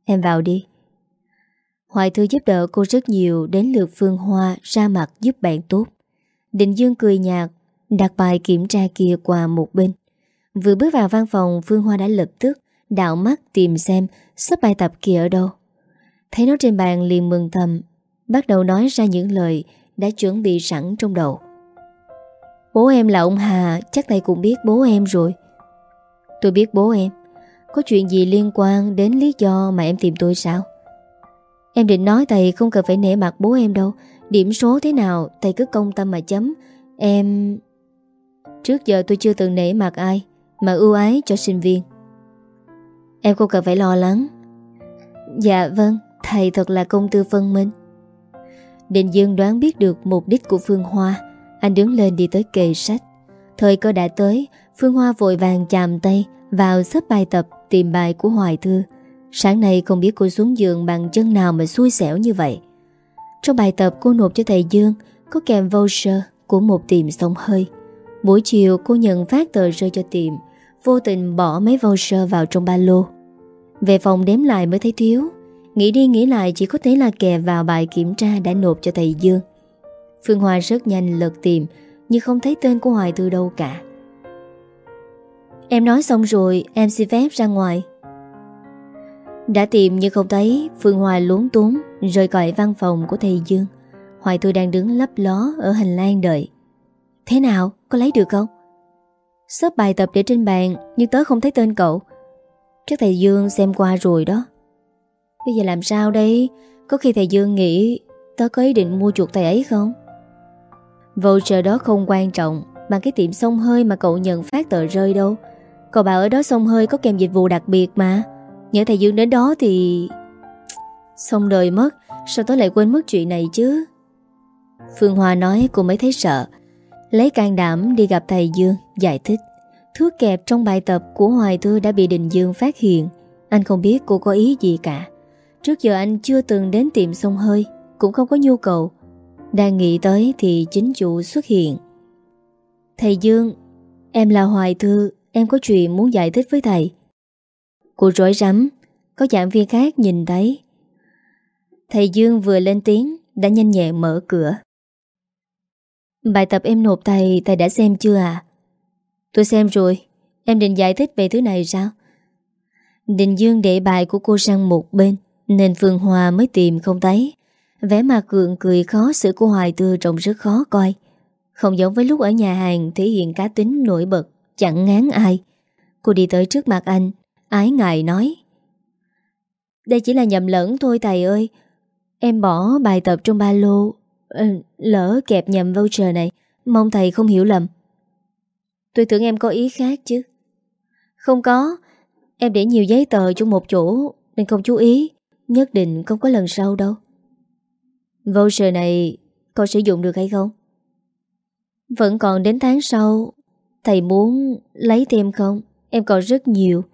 Em vào đi. Hoài Thư giúp đỡ cô rất nhiều Đến lượt Phương Hoa ra mặt giúp bạn tốt. Định Dương cười nhạt Đặt bài kiểm tra kia qua một bên. Vừa bước vào văn phòng Phương Hoa đã lập tức Đạo mắt tìm xem Sắp bài tập kia ở đâu. Thấy nó trên bàn liền mừng thầm Bắt đầu nói ra những lời Đã chuẩn bị sẵn trong đầu. Bố em là ông Hà, Chắc thầy cũng biết bố em rồi. Tôi biết bố em. Có chuyện gì liên quan đến lý do mà em tìm tôi sao? Em định nói thầy không cần phải nể mặt bố em đâu. Điểm số thế nào, Thầy cứ công tâm mà chấm. Em... Trước giờ tôi chưa từng nể mặt ai, Mà ưu ái cho sinh viên. Em không cần phải lo lắng. Dạ vâng. Thầy thật là công tư phân minh. Định Dương đoán biết được mục đích của Phương Hoa. Anh đứng lên đi tới kệ sách Thời cơ đã tới Phương Hoa vội vàng chạm tay vào xếp bài tập tìm bài của Hoài Thư. Sáng nay không biết cô xuống giường bằng chân nào mà xui xẻo như vậy. Trong bài tập cô nộp cho thầy Dương có kèm voucher của một tiệm sông hơi. Buổi chiều cô nhận phát tờ rơi cho tiệm, vô tình bỏ mấy voucher vào trong ba lô. Về phòng đếm lại mới thấy thiếu, nghĩ đi nghĩ lại chỉ có thể là kè vào bài kiểm tra đã nộp cho thầy Dương. Phương Hoa rất nhanh lật tìm, nhưng không thấy tên của Hoài Thư đâu cả. Em nói xong rồi em xin phép ra ngoài. Đã tìm nhưng không thấy Phương Hoa lún tốn Rời khỏi văn phòng của thầy Dương. Hoài Thư đang đứng lấp ló Ở hành lang đợi. Thế nào có lấy được không? Sớp bài tập để trên bàn Nhưng tớ không thấy tên cậu. Chắc thầy Dương xem qua rồi đó. Bây giờ làm sao đây? Có khi thầy Dương nghĩ Tớ có ý định mua chuột thầy ấy không? Voucher đó không quan trọng Bằng cái tiệm sông hơi mà cậu nhận phát tờ rơi đâu. Cậu bảo ở đó sông hơi có kèm dịch vụ đặc biệt mà. Nhớ thầy Dương đến đó thì... Xong đời mất, Sao tớ lại quên mất chuyện này chứ? Phương Hoa nói cô mới thấy sợ. Lấy can đảm đi gặp thầy Dương, Giải thích. Thước kẹp trong bài tập của Hoài Thư đã bị Đình Dương phát hiện. Anh không biết cô có ý gì cả. Trước giờ anh chưa từng đến tiệm sông hơi, Cũng không có nhu cầu. Đang nghĩ tới thì chính chủ xuất hiện. Thầy Dương, Em là Hoài Thư, Em có chuyện muốn giải thích với thầy. Cô rối rắm, Có giảng viên khác nhìn thấy. Thầy Dương vừa lên tiếng, Đã nhanh nhẹn mở cửa. Bài tập em nộp thầy Thầy đã xem chưa à Tôi xem rồi, Em định giải thích về thứ này sao? Đình Dương để bài của cô sang một bên, Nên Phương Hòa mới tìm không thấy. Vẻ mặt cường cười khó xử của Hoài Tư trông rất khó coi. Không giống với lúc ở nhà hàng, Thể hiện cá tính nổi bật, Chẳng ngán ai. Cô đi tới trước mặt anh, Ái ngại nói, Đây chỉ là nhầm lẫn thôi, thầy ơi. Em bỏ bài tập trong ba lô ờ, Lỡ kẹp nhầm voucher này, Mong thầy không hiểu lầm. Tôi tưởng em có ý khác chứ. Không có. Em để nhiều giấy tờ trong một chỗ, Nên không chú ý. Nhất định không có lần sau đâu. Voucher này Con sử dụng được hay không? Vẫn còn đến tháng sau, Thầy muốn lấy thêm không? Em còn rất nhiều.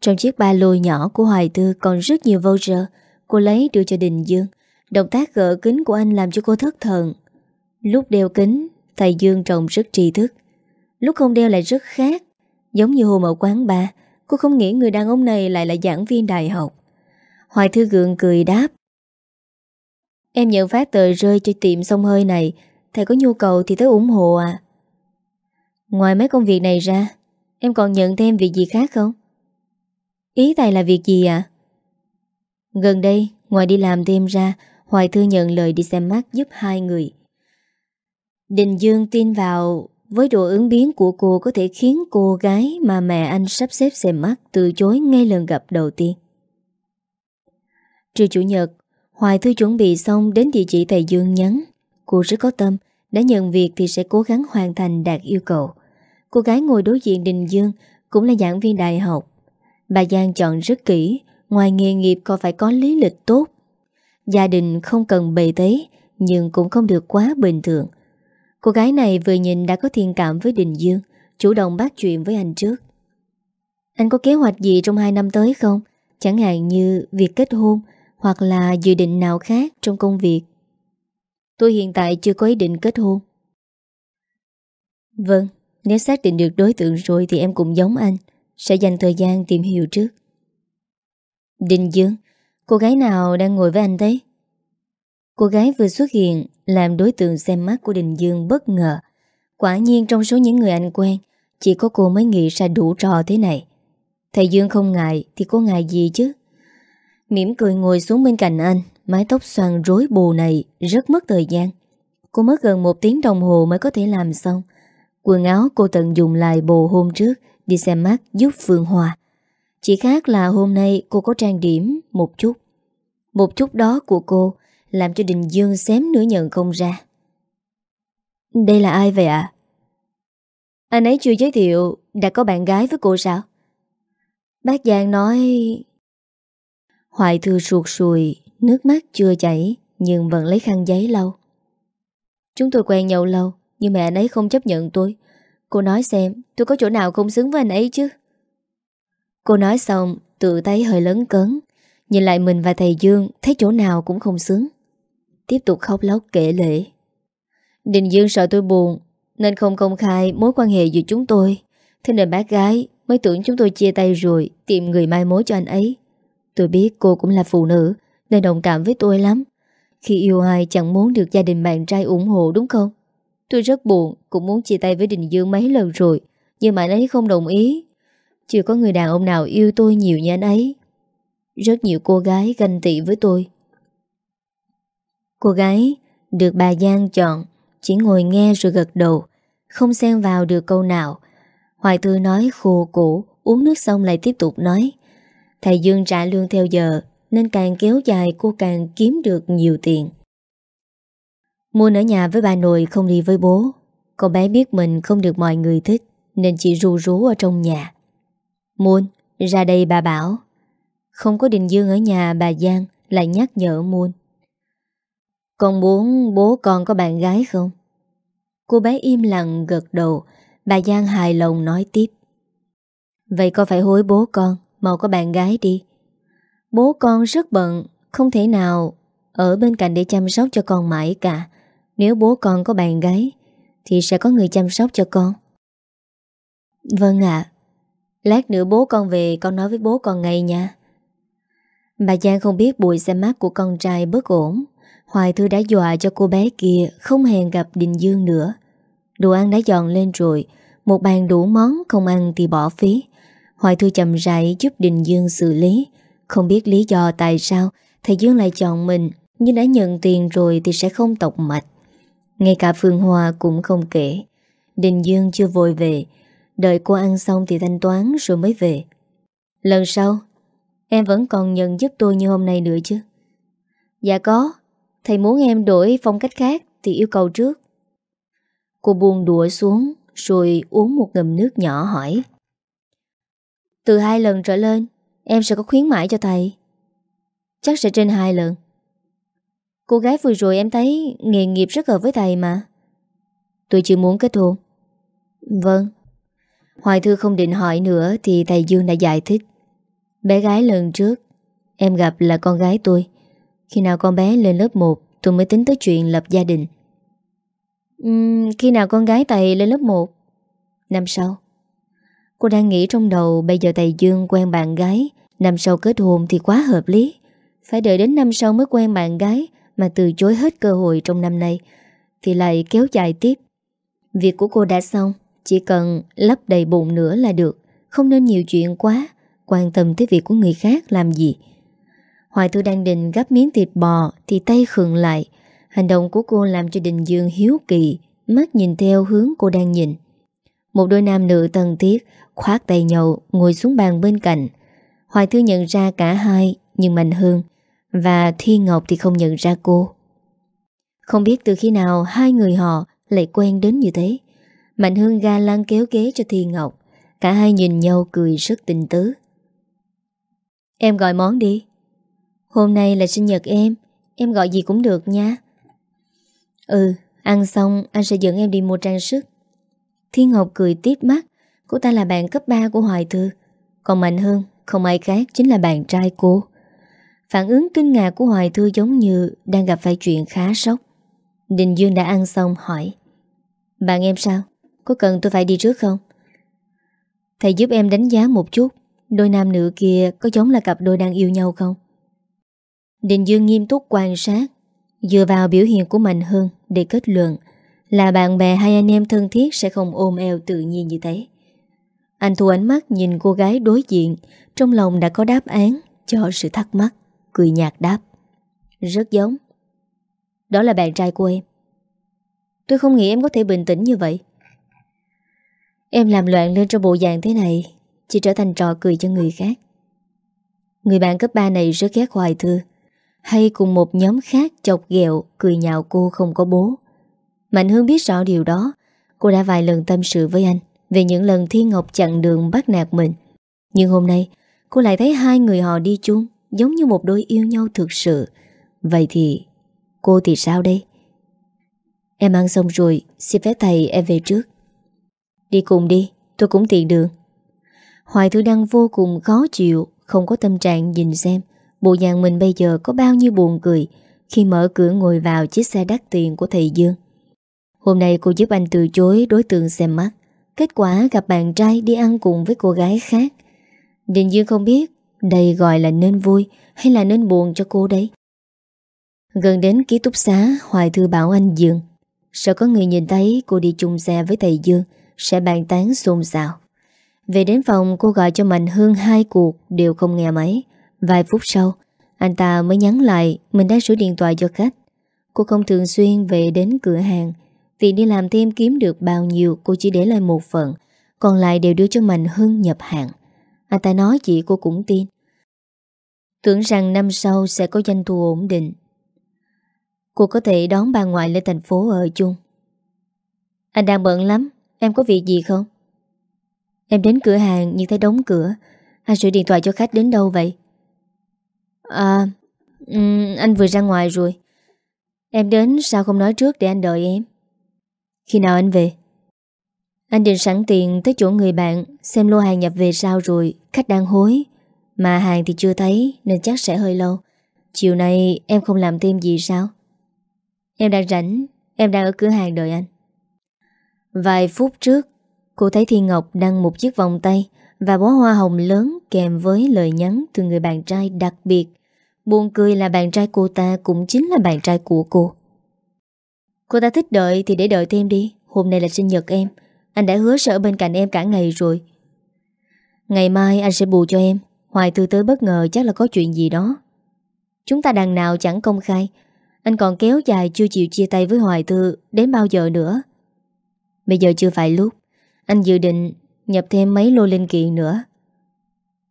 Trong chiếc ba lô nhỏ của Hoài Thư còn rất nhiều voucher. Cô lấy đưa cho Đình Dương. Động tác gỡ kính của anh làm cho cô thất thần. Lúc đeo kính, Thầy Dương trông rất tri thức. Lúc không đeo lại rất khác. Giống như hôm ở quán bar Cô không nghĩ người đàn ông này lại là giảng viên đại học. Hoài Thư gượng cười đáp. Em nhận phát tờ rơi cho tiệm sông hơi này Thầy có nhu cầu thì tới ủng hộ à Ngoài mấy công việc này ra Em còn nhận thêm việc gì khác không? Ý thầy là việc gì ạ? À? Gần đây, ngoài đi làm thêm ra Hoài Thư nhận lời đi xem mắt giúp hai người Đình Dương tin vào với độ ứng biến của cô có thể khiến cô gái mà mẹ anh sắp xếp xem mắt từ chối ngay lần gặp đầu tiên. Trưa Chủ nhật, Hoài Thư chuẩn bị xong đến địa chỉ thầy Dương nhắn. Cô rất có tâm, đã nhận việc thì sẽ cố gắng hoàn thành đạt yêu cầu. Cô gái ngồi đối diện Đình Dương cũng là giảng viên đại học. Bà Giang chọn rất kỹ, ngoài nghề nghiệp còn phải có lý lịch tốt. Gia đình không cần bề tế, nhưng cũng không được quá bình thường. Cô gái này vừa nhìn đã có thiện cảm với Đình Dương Chủ động bắt chuyện với anh trước Anh có kế hoạch gì trong hai năm tới không? Chẳng hạn như việc kết hôn hoặc là dự định nào khác trong công việc Tôi hiện tại chưa có ý định kết hôn Vâng Nếu xác định được đối tượng rồi Thì em cũng giống anh Sẽ dành thời gian tìm hiểu trước Đình Dương Cô gái nào đang ngồi với anh đấy Cô gái vừa xuất hiện làm đối tượng xem mắt của Đình Dương bất ngờ. Quả nhiên trong số những người anh quen, chỉ có cô mới nghĩ ra đủ trò thế này. Thầy Dương không ngại thì cô ngại gì chứ? Mỉm cười ngồi xuống bên cạnh anh, mái tóc xoăn rối bù này rất mất thời gian. Cô mất gần một tiếng đồng hồ mới có thể làm xong. Quần áo cô tận dụng lại bồ hôm trước đi xem mắt giúp Phương Hòa. Chỉ khác là hôm nay cô có trang điểm một chút. Một chút đó của cô làm cho Đình Dương xém nửa nhận không ra Đây là ai vậy ạ? Anh ấy chưa giới thiệu Đã có bạn gái với cô sao? Bác Giang nói Hoài thư ruột sùi, Nước mắt chưa chảy, Nhưng vẫn lấy khăn giấy lau. Chúng tôi quen nhau lâu, Nhưng mẹ anh ấy không chấp nhận tôi. Cô nói xem, tôi có chỗ nào không xứng với anh ấy chứ? Cô nói xong, Tự tay hơi lớn cấn, Nhìn lại mình và thầy Dương, Thấy chỗ nào cũng không xứng. Tiếp tục khóc lóc kể lệ Đình Dương sợ tôi buồn, Nên không công khai mối quan hệ giữa chúng tôi. Thế nên bác gái Mới tưởng chúng tôi chia tay rồi, Tìm người mai mối cho anh ấy. Tôi biết cô cũng là phụ nữ, Nên đồng cảm với tôi lắm. Khi yêu ai chẳng muốn được gia đình bạn trai ủng hộ, đúng không? Tôi rất buồn, Cũng muốn chia tay với Đình Dương mấy lần rồi, Nhưng mà anh ấy không đồng ý. Chưa có người đàn ông nào yêu tôi nhiều như anh ấy. Rất nhiều cô gái ganh tị với tôi. Cô gái, được bà Giang chọn, Chỉ ngồi nghe rồi gật đầu, Không xen vào được câu nào. Hoài Thư nói khô cổ Uống nước xong lại tiếp tục nói. Thầy Dương trả lương theo giờ, Nên càng kéo dài cô càng kiếm được nhiều tiền. Muôn ở nhà với bà nội không đi với bố. Con bé biết mình không được mọi người thích, Nên chỉ ru rú ở trong nhà. Muôn, Ra đây bà bảo. Không có Đình Dương ở nhà, bà Giang Lại nhắc nhở Muôn. Con muốn bố con có bạn gái không? Cô bé im lặng gật đầu. Bà Giang hài lòng nói tiếp. Vậy con phải hối bố con. Mau có bạn gái đi. Bố con rất bận Không thể nào ở bên cạnh để chăm sóc cho con mãi cả. Nếu bố con có bạn gái Thì sẽ có người chăm sóc cho con. Vâng ạ. Lát nữa bố con về Con nói với bố con ngay nha. Bà Giang không biết bụi xe mát của con trai bất ổn. Hoài Thư đã dọa cho cô bé kia không hẹn gặp Đình Dương nữa. Đồ ăn đã dọn lên rồi, một bàn đủ món không ăn thì bỏ phí. Hoài Thư chậm rãi giúp Đình Dương xử lý. Không biết lý do tại sao thầy Dương lại chọn mình, nhưng đã nhận tiền rồi thì sẽ không tộc mạch. Ngay cả Phương Hoa cũng không kể. Đình Dương chưa vội về, đợi cô ăn xong thì thanh toán rồi mới về. Lần sau, em vẫn còn nhận giúp tôi như hôm nay nữa chứ? Dạ có, Thầy muốn em đổi phong cách khác Thì yêu cầu trước Cô buông đũa xuống Rồi uống một ngầm nước nhỏ hỏi từ hai lần trở lên Em sẽ có khuyến mãi cho thầy. Chắc sẽ trên hai lần. Cô gái vừa rồi em thấy Nghề nghiệp rất hợp với thầy mà. Tôi chưa muốn kết hôn. Vâng. Hoài Thư không định hỏi nữa Thì thầy Dương đã giải thích. Bé gái lần trước Em gặp là con gái tôi. Khi nào con bé lên lớp 1 Tôi mới tính tới chuyện lập gia đình. Uhm, Khi nào con gái thầy lên lớp 1 Năm sau. Cô đang nghĩ trong đầu, Bây giờ Tài Dương quen bạn gái. Năm sau kết hôn thì quá hợp lý. Phải đợi đến năm sau mới quen bạn gái Mà từ chối hết cơ hội trong năm nay, Thì lại kéo dài tiếp. Việc của cô đã xong, Chỉ cần lấp đầy bụng nữa là được. Không nên nhiều chuyện quá, Quan tâm tới việc của người khác làm gì. Hoài Thư đang định gắp miếng thịt bò Thì tay khựng lại. Hành động của cô làm cho Đình Dương hiếu kỳ, Mắt nhìn theo hướng cô đang nhìn. Một đôi nam nữ tần thiết Khoát tay nhau, ngồi xuống bàn bên cạnh. Hoài Thư nhận ra cả hai, Nhưng Mạnh Hương Và Thiên Ngọc thì không nhận ra cô. Không biết từ khi nào Hai người họ lại quen đến như thế. Mạnh Hương ga lăng kéo ghế cho Thiên Ngọc. Cả hai nhìn nhau cười rất tình tứ. Em gọi món đi. Hôm nay là sinh nhật em Em gọi gì cũng được nha. Ừ Ăn xong anh sẽ dẫn em đi mua trang sức. Thiên Ngọc cười tiếp mắt. Cô ta là bạn cấp 3 của Hoài Thư Còn Mạnh hơn, Không ai khác chính là bạn trai cô Phản ứng kinh ngạc của Hoài Thư giống như Đang gặp phải chuyện khá sốc Đình Dương đã ăn xong, hỏi, Bạn em sao? Có cần tôi phải đi trước không? Thầy giúp em đánh giá một chút, Đôi nam nữ kia có giống là cặp đôi đang yêu nhau không? Đình Dương nghiêm túc quan sát, Dựa vào biểu hiện của Mạnh Hưng Để kết luận Là bạn bè hai anh em thân thiết Sẽ không ôm eo tự nhiên như thế anh thu ánh mắt nhìn cô gái đối diện, Trong lòng đã có đáp án Cho sự thắc mắc, Cười nhạt đáp. Rất giống. Đó là bạn trai của em. Tôi không nghĩ em có thể bình tĩnh như vậy. Em làm loạn lên trong bộ dạng thế này, Chỉ trở thành trò cười cho người khác. Người bạn cấp 3 này rất ghét hoài thư, hay cùng một nhóm khác chọc ghẹo, Cười nhạo cô không có bố. Mạnh Hương biết rõ điều đó, Cô đã vài lần tâm sự với anh. Về những lần Thiên Ngọc chặn đường bắt nạt mình, Nhưng hôm nay Cô lại thấy hai người họ đi chung Giống như một đôi yêu nhau thực sự. Vậy thì Cô thì sao đây? Em ăn xong rồi, Xin phép thầy em về trước. Đi cùng đi, Tôi cũng tiện đường. Hoài Thư đang vô cùng khó chịu, Không có tâm trạng nhìn xem Bộ dạng mình bây giờ có bao nhiêu buồn cười Khi mở cửa ngồi vào chiếc xe đắt tiền của thầy Dương. Hôm nay cô giúp anh từ chối đối tượng xem mắt. Kết quả gặp bạn trai đi ăn cùng với cô gái khác. Đình Dương không biết Đây gọi là nên vui Hay là nên buồn cho cô đấy. Gần đến ký túc xá Hoài Thư bảo anh Dương, Sợ có người nhìn thấy cô đi chung xe với thầy Dương Sẽ bàn tán xôn xao. Về đến phòng cô gọi cho Mạnh Hương hai cuộc Đều không nghe máy. Vài phút sau Anh ta mới nhắn lại Mình đã sửa điện thoại cho khách. Cô không thường xuyên về đến cửa hàng vì đi làm thêm kiếm được bao nhiêu Cô chỉ để lại một phần. Còn lại đều đưa cho Mạnh Hưng nhập hàng. Anh ta nói chị cô cũng tin. Tưởng rằng năm sau sẽ có doanh thu ổn định. Cô có thể đón bà ngoại lên thành phố ở chung. Anh đang bận lắm. Em có việc gì không? Em đến cửa hàng nhưng thấy đóng cửa. Anh sửa điện thoại cho khách đến đâu vậy? À um, Anh vừa ra ngoài rồi. Em đến sao không nói trước để anh đợi em? Khi nào anh về? Anh định sẵn tiền tới chỗ người bạn, Xem lô hàng nhập về sao rồi, Khách đang hối. Mà hàng thì chưa thấy, Nên chắc sẽ hơi lâu. Chiều nay em không làm thêm gì sao? Em đang rảnh, Em đang ở cửa hàng đợi anh. Vài phút trước, Cô thấy Thiên Ngọc đăng một chiếc vòng tay Và bó hoa hồng lớn kèm với lời nhắn từ người bạn trai đặc biệt. Buồn cười là bạn trai cô ta cũng chính là bạn trai của cô. Cô ta thích đợi thì để đợi thêm đi. Hôm nay là sinh nhật em. Anh đã hứa sẽ ở bên cạnh em cả ngày rồi. Ngày mai anh sẽ bù cho em. Hoài thư tới bất ngờ chắc là có chuyện gì đó. Chúng ta đằng nào chẳng công khai. Anh còn kéo dài chưa chịu chia tay với Hoài Thư đến bao giờ nữa. Bây giờ chưa phải lúc. Anh dự định nhập thêm mấy lô linh kiện nữa.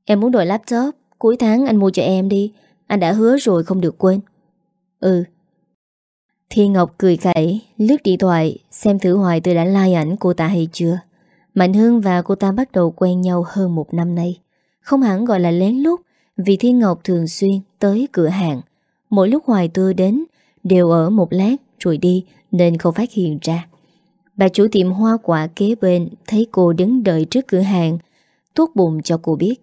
Em muốn đổi laptop. Cuối tháng anh mua cho em đi. Anh đã hứa rồi không được quên Ừ Thiên Ngọc cười khẩy, Lướt điện thoại, Xem thử hoài tôi đã like ảnh cô ta hay chưa. Mạnh Hương và cô ta bắt đầu quen nhau hơn một năm nay. Không hẳn gọi là lén lút, Vì Thiên Ngọc thường xuyên tới cửa hàng. Mỗi lúc Hoài Tư đến, Đều ở một lát rồi đi, Nên không phát hiện ra. Bà chủ tiệm hoa quả kế bên Thấy cô đứng đợi trước cửa hàng Tốt bụng cho cô biết.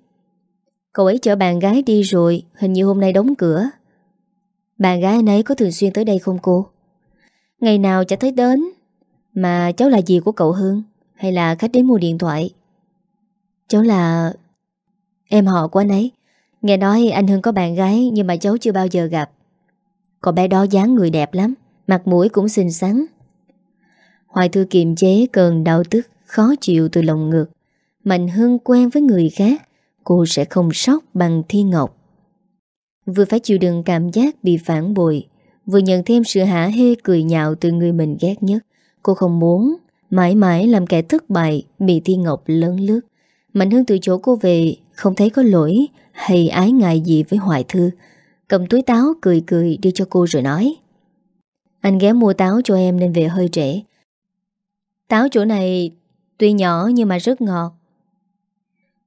Cậu ấy chở bạn gái đi rồi, Hình như hôm nay đóng cửa. Bạn gái anh ấy có thường xuyên tới đây không cô? Ngày nào chả thấy đến. Mà cháu là gì của cậu Hương, Hay là khách đến mua điện thoại? Cháu là Em họ của anh ấy. Nghe nói anh Hương có bạn gái Nhưng mà cháu chưa bao giờ gặp. Cô bé đó dáng người đẹp lắm, Mặt mũi cũng xinh xắn. Hoài Thư kiềm chế cơn đau tức, Khó chịu từ lòng ngực Mạnh Hương quen với người khác, Cô sẽ không sốc bằng Thiên Ngọc. Vừa phải chịu đựng cảm giác bị phản bội Vừa nhận thêm sự hả hê cười nhạo từ người mình ghét nhất. Cô không muốn Mãi mãi làm kẻ thất bại Bị Thiên Ngọc lớn lướt. Mạnh Hương từ chỗ cô về, Không thấy có lỗi hay ái ngại gì với Hoài Thư. Cầm túi táo cười cười đưa cho cô rồi nói, Anh ghé mua táo cho em nên về hơi trễ. Táo chỗ này tuy nhỏ nhưng mà rất ngọt.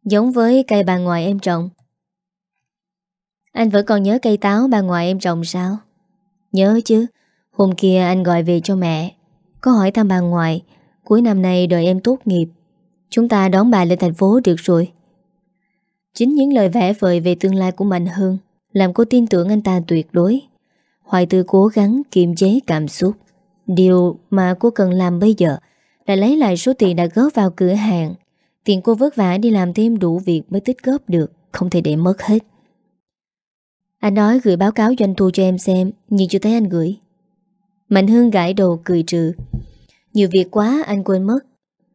Giống với cây bà ngoại em trồng. Anh vẫn còn nhớ cây táo bà ngoại em trồng sao? Nhớ chứ, Hôm kia anh gọi về cho mẹ. Có hỏi thăm bà ngoại, Cuối năm nay đợi em tốt nghiệp. Chúng ta đón bà lên thành phố được rồi. Chính những lời vẽ vời về tương lai của Mạnh Hưng Làm cô tin tưởng anh ta tuyệt đối. Hoài Tư cố gắng kiềm chế cảm xúc. Điều mà cô cần làm bây giờ Là lấy lại số tiền đã góp vào cửa hàng. Tiền cô vất vả đi làm thêm đủ việc Mới tích góp được, Không thể để mất hết. Anh nói gửi báo cáo doanh thu cho em xem Nhưng chưa thấy anh gửi. Mạnh Hương gãi đầu cười trừ. Nhiều việc quá, anh quên mất.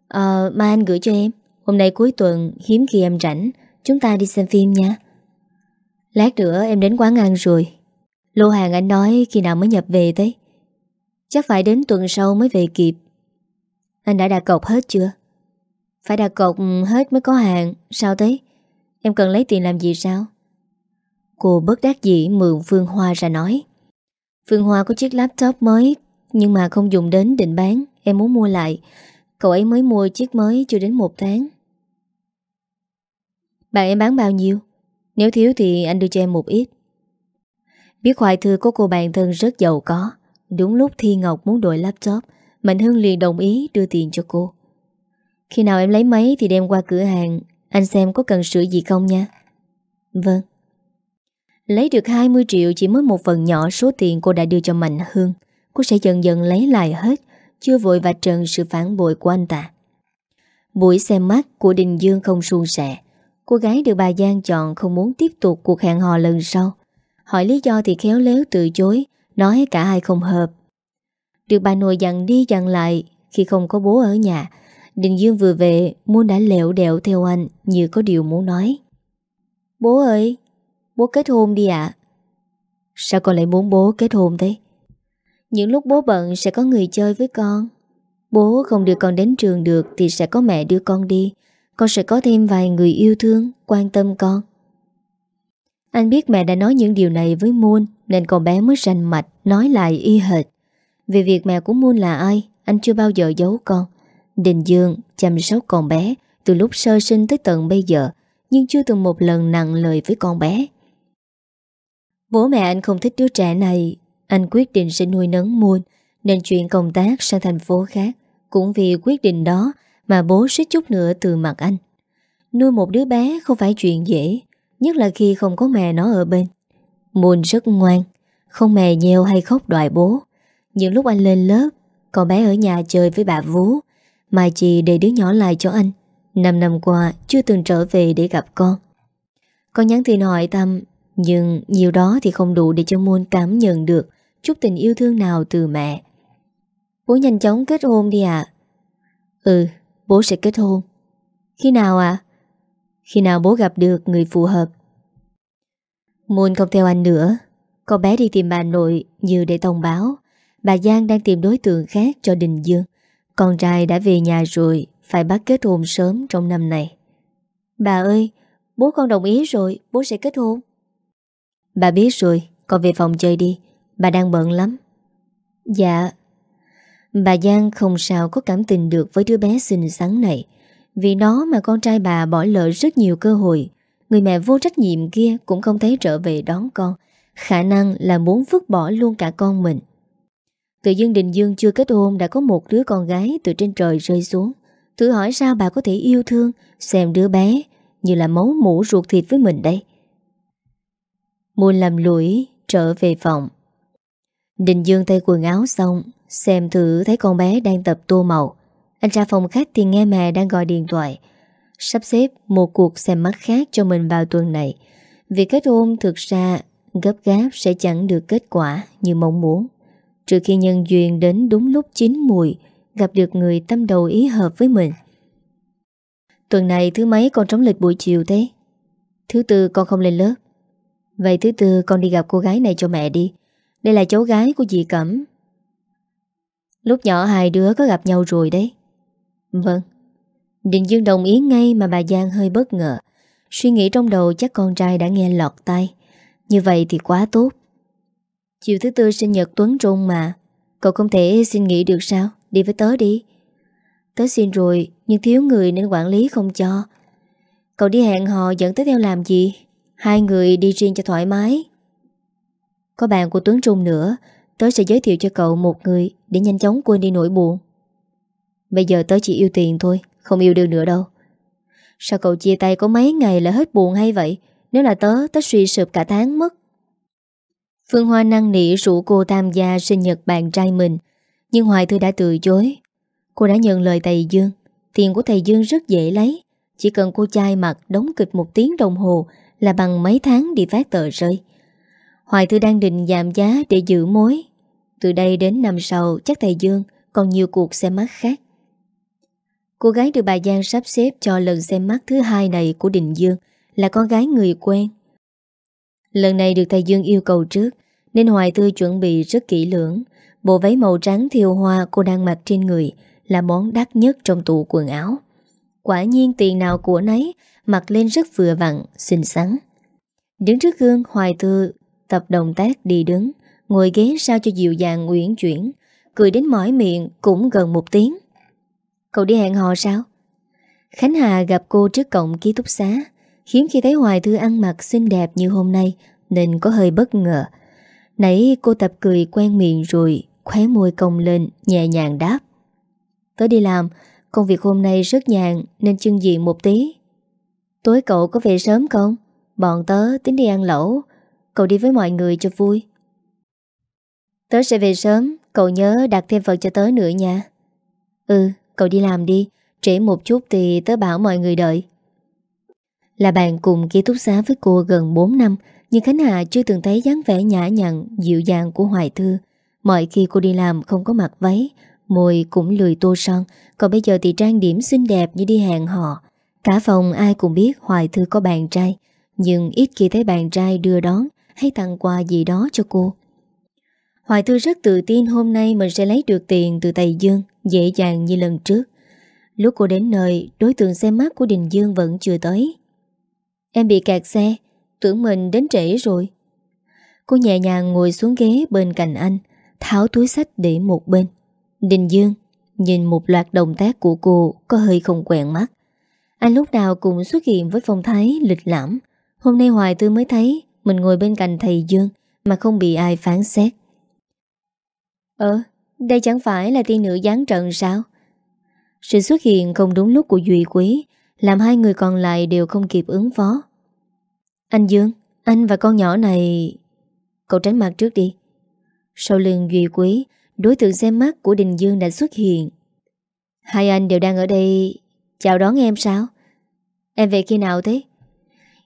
Ờ mà anh gửi cho em. Hôm nay cuối tuần, hiếm khi em rảnh. Chúng ta đi xem phim nha. Lát nữa em đến quán ăn rồi. Lô hàng anh nói khi nào mới nhập về thế Chắc phải đến tuần sau mới về kịp. Anh đã đặt cọc hết chưa? Phải đặt cọc hết mới có hàng. Sao thế Em cần lấy tiền làm gì sao? Cô bất đắc dĩ mượn Phương Hoa ra nói. Phương Hoa có chiếc laptop mới, Nhưng mà không dùng đến định bán, Em muốn mua lại. Cậu ấy mới mua chiếc mới chưa đến một tháng. Bạn em bán bao nhiêu? Nếu thiếu thì anh đưa cho em một ít. Biết Hoài Thư có cô bạn thân rất giàu có. Đúng lúc Thi Ngọc muốn đổi laptop, Mạnh Hưng liền đồng ý đưa tiền cho cô. Khi nào em lấy máy thì đem qua cửa hàng, Anh xem có cần sửa gì không nha. Vâng. Lấy được 20 triệu chỉ mới một phần nhỏ số tiền cô đã đưa cho Mạnh Hương. Cô sẽ dần dần lấy lại hết, Chưa vội và trần sự phản bội của anh ta. Buổi xem mắt của Đình Dương không suôn sẻ. Cô gái được bà Giang chọn không muốn tiếp tục cuộc hẹn hò lần sau. Hỏi lý do thì khéo léo từ chối, Nói cả hai không hợp. Được bà nội dặn đi dặn lại, Khi không có bố ở nhà, Đình Dương vừa về Muôn đã lẹo đẹo theo anh Như có điều muốn nói. Bố ơi Bố kết hôn đi ạ. Sao con lại muốn bố kết hôn thế? Những lúc bố bận sẽ có người chơi với con. Bố không đưa con đến trường được Thì sẽ có mẹ đưa con đi. Con sẽ có thêm vài người yêu thương, Quan tâm con. Anh biết mẹ đã nói những điều này với Moon, Nên con bé mới rành mạch, Nói lại y hệt. Về việc mẹ của Moon là ai, Anh chưa bao giờ giấu con. Đình Dương chăm sóc con bé Từ lúc sơ sinh tới tận bây giờ, Nhưng chưa từng một lần nặng lời với con bé. Bố mẹ anh không thích đứa trẻ này. Anh quyết định sẽ nuôi nấng muôn Nên chuyện công tác sang thành phố khác. Cũng vì quyết định đó Mà bố suýt chút nữa từ mặt anh. Nuôi một đứa bé không phải chuyện dễ, Nhất là khi không có mẹ nó ở bên. Muôn rất ngoan, Không mè nheo hay khóc đòi bố. Những lúc anh lên lớp, Con bé ở nhà chơi với bà Vú Mai chị để đứa nhỏ lại cho anh. Năm năm qua, chưa từng trở về để gặp con. Con nhắn tin hỏi thăm nhưng nhiều đó thì không đủ để cho Môn cảm nhận được chút tình yêu thương nào từ mẹ. Bố nhanh chóng kết hôn đi ạ. Ừ, bố sẽ kết hôn. Khi nào ạ? Khi nào bố gặp được người phù hợp. Môn không theo anh nữa. Con bé đi tìm bà nội như để thông báo. Bà Giang đang tìm đối tượng khác cho Đình Dương. Con trai đã về nhà rồi, phải bắt kết hôn sớm trong năm này. Bà ơi, bố con đồng ý rồi, bố sẽ kết hôn. Bà biết rồi, Con về phòng chơi đi. Bà đang bận lắm. Dạ. Bà Giang không sao có cảm tình được với đứa bé xinh xắn này. Vì nó mà con trai bà bỏ lỡ rất nhiều cơ hội. Người mẹ vô trách nhiệm kia cũng không thấy trở về đón con. Khả năng là muốn vứt bỏ luôn cả con mình. Tự dưng Đình Dương chưa kết hôn đã có một đứa con gái từ trên trời rơi xuống. Thử hỏi sao bà có thể yêu thương, Xem đứa bé Như là máu mũ ruột thịt với mình đây. Muôn làm lũi, Trở về phòng. Đình Dương thay quần áo xong, Xem thử thấy con bé đang tập tô màu. Anh ra phòng khách thì nghe mẹ đang gọi điện thoại. Sắp xếp một cuộc xem mắt khác cho mình vào tuần này. Việc kết hôn thực ra gấp gáp sẽ chẳng được kết quả như mong muốn. Trừ khi nhân duyên đến đúng lúc chín mùi, Gặp được người tâm đầu ý hợp với mình. Tuần này thứ mấy con trống lịch buổi chiều thế? Thứ tư con không lên lớp. Vậy thứ tư, con đi gặp cô gái này cho mẹ đi. Đây là cháu gái của dì Cẩm. Lúc nhỏ hai đứa có gặp nhau rồi đấy. Vâng. Định Dương đồng ý ngay mà bà Giang hơi bất ngờ. Suy nghĩ trong đầu chắc con trai đã nghe lọt tay Như vậy thì quá tốt. Chiều thứ tư sinh nhật Tuấn Trung mà. Cậu không thể xin nghỉ được sao? Đi với tớ đi. Tớ xin rồi, nhưng thiếu người nên quản lý không cho. Cậu đi hẹn hò dẫn tới theo làm gì? Hai người đi riêng cho thoải mái. Có bạn của Tuấn Trung nữa, Tớ sẽ giới thiệu cho cậu một người Để nhanh chóng quên đi nỗi buồn. Bây giờ tớ chỉ yêu tiền thôi, Không yêu được nữa đâu. Sao cậu chia tay có mấy ngày là hết buồn hay vậy? Nếu là tớ Tớ suy sụp cả tháng mất. Phương Hoa năng nỉ rủ cô tham gia sinh nhật bạn trai mình, Nhưng Hoài Thư đã từ chối. Cô đã nhận lời thầy Dương. Tiền của thầy Dương rất dễ lấy. Chỉ cần cô chai mặt đóng kịch một tiếng đồng hồ là bằng mấy tháng đi phát tờ rơi Hoài Thư đang định giảm giá để giữ mối Từ đây đến năm sau, chắc thầy Dương còn nhiều cuộc xem mắt khác Cô gái được bà Giang sắp xếp cho lần xem mắt thứ hai này của Đình Dương là con gái người quen. Lần này được thầy Dương yêu cầu trước, nên Hoài Thư chuẩn bị rất kỹ lưỡng. Bộ váy màu trắng thiêu hoa cô đang mặc trên người là món đắt nhất trong tủ quần áo. Quả nhiên tiền nào của nấy mặc lên rất vừa vặn, xinh xắn. Đứng trước gương Hoài Thư tập động tác đi đứng, ngồi ghế sao cho dịu dàng uyển chuyển, cười đến mỏi miệng cũng gần một tiếng. Cậu đi hẹn hò sao? Khánh Hà gặp cô trước cổng ký túc xá Hiếm khi thấy Hoài Thư ăn mặc xinh đẹp như hôm nay Nên có hơi bất ngờ Nãy cô tập cười quen miệng rồi Khóe môi cong lên nhẹ nhàng đáp Tớ đi làm Công việc hôm nay rất nhàn Nên chân diện một tí Tối cậu có về sớm không? Bọn tớ tính đi ăn lẩu. Cậu đi với mọi người cho vui. Tớ sẽ về sớm. Cậu nhớ đặt thêm vật cho tớ nữa nha. Ừ Cậu đi làm đi. Trễ một chút thì tớ bảo mọi người đợi. Là bạn cùng ký túc xá với cô gần 4 năm, Nhưng Khánh Hà chưa từng thấy dáng vẻ nhã nhặn, Dịu dàng của Hoài Thư. Mọi khi cô đi làm không có mặc váy, Môi cũng lười tô son. Còn bây giờ thì trang điểm xinh đẹp như đi hẹn hò. Cả phòng ai cũng biết Hoài Thư có bạn trai Nhưng ít khi thấy bạn trai đưa đón Hay tặng quà gì đó cho cô Hoài Thư rất tự tin hôm nay mình sẽ lấy được tiền từ Tây Dương dễ dàng như lần trước. Lúc cô đến nơi, đối tượng xe mắt của Đình Dương vẫn chưa tới. Em bị kẹt xe, tưởng mình đến trễ rồi. Cô nhẹ nhàng ngồi xuống ghế bên cạnh anh, tháo túi sách để một bên. Đình Dương nhìn một loạt động tác của cô có hơi không quen mắt. Anh lúc nào cũng xuất hiện với phong thái lịch lãm. Hôm nay Hoài Tư mới thấy mình ngồi bên cạnh thầy Dương mà không bị ai phán xét. Ờ, đây chẳng phải là tiên nữ gián trận sao Sự xuất hiện không đúng lúc của Duy Quý Làm hai người còn lại đều không kịp ứng phó Anh Dương Anh và con nhỏ này Cậu tránh mặt trước đi Sau lưng Duy Quý Đối tượng xem mắt của Đình Dương đã xuất hiện Hai anh đều đang ở đây Chào đón em sao? Em về khi nào thế?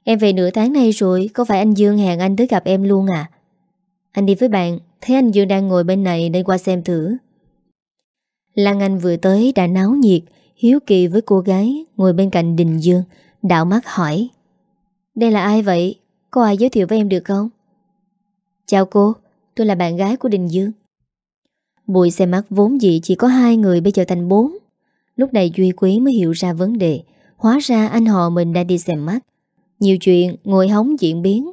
Em về nửa tháng nay rồi, Có phải anh Dương hẹn anh tới gặp em luôn à? Anh đi với bạn, Thấy anh Dương đang ngồi bên này nên qua xem thử. Lan Anh vừa tới đã náo nhiệt, Hiếu kỳ với cô gái Ngồi bên cạnh Đình Dương Đạo mắt hỏi. Đây là ai vậy? Có ai giới thiệu với em được không? Chào cô, Tôi là bạn gái của Đình Dương. Bụi xe mắt vốn dị chỉ có hai người Bây giờ thành bốn. Lúc này Duy Quý mới hiểu ra vấn đề. Hóa ra anh họ mình đã đi xem mắt. Nhiều chuyện, ngồi hóng diễn biến.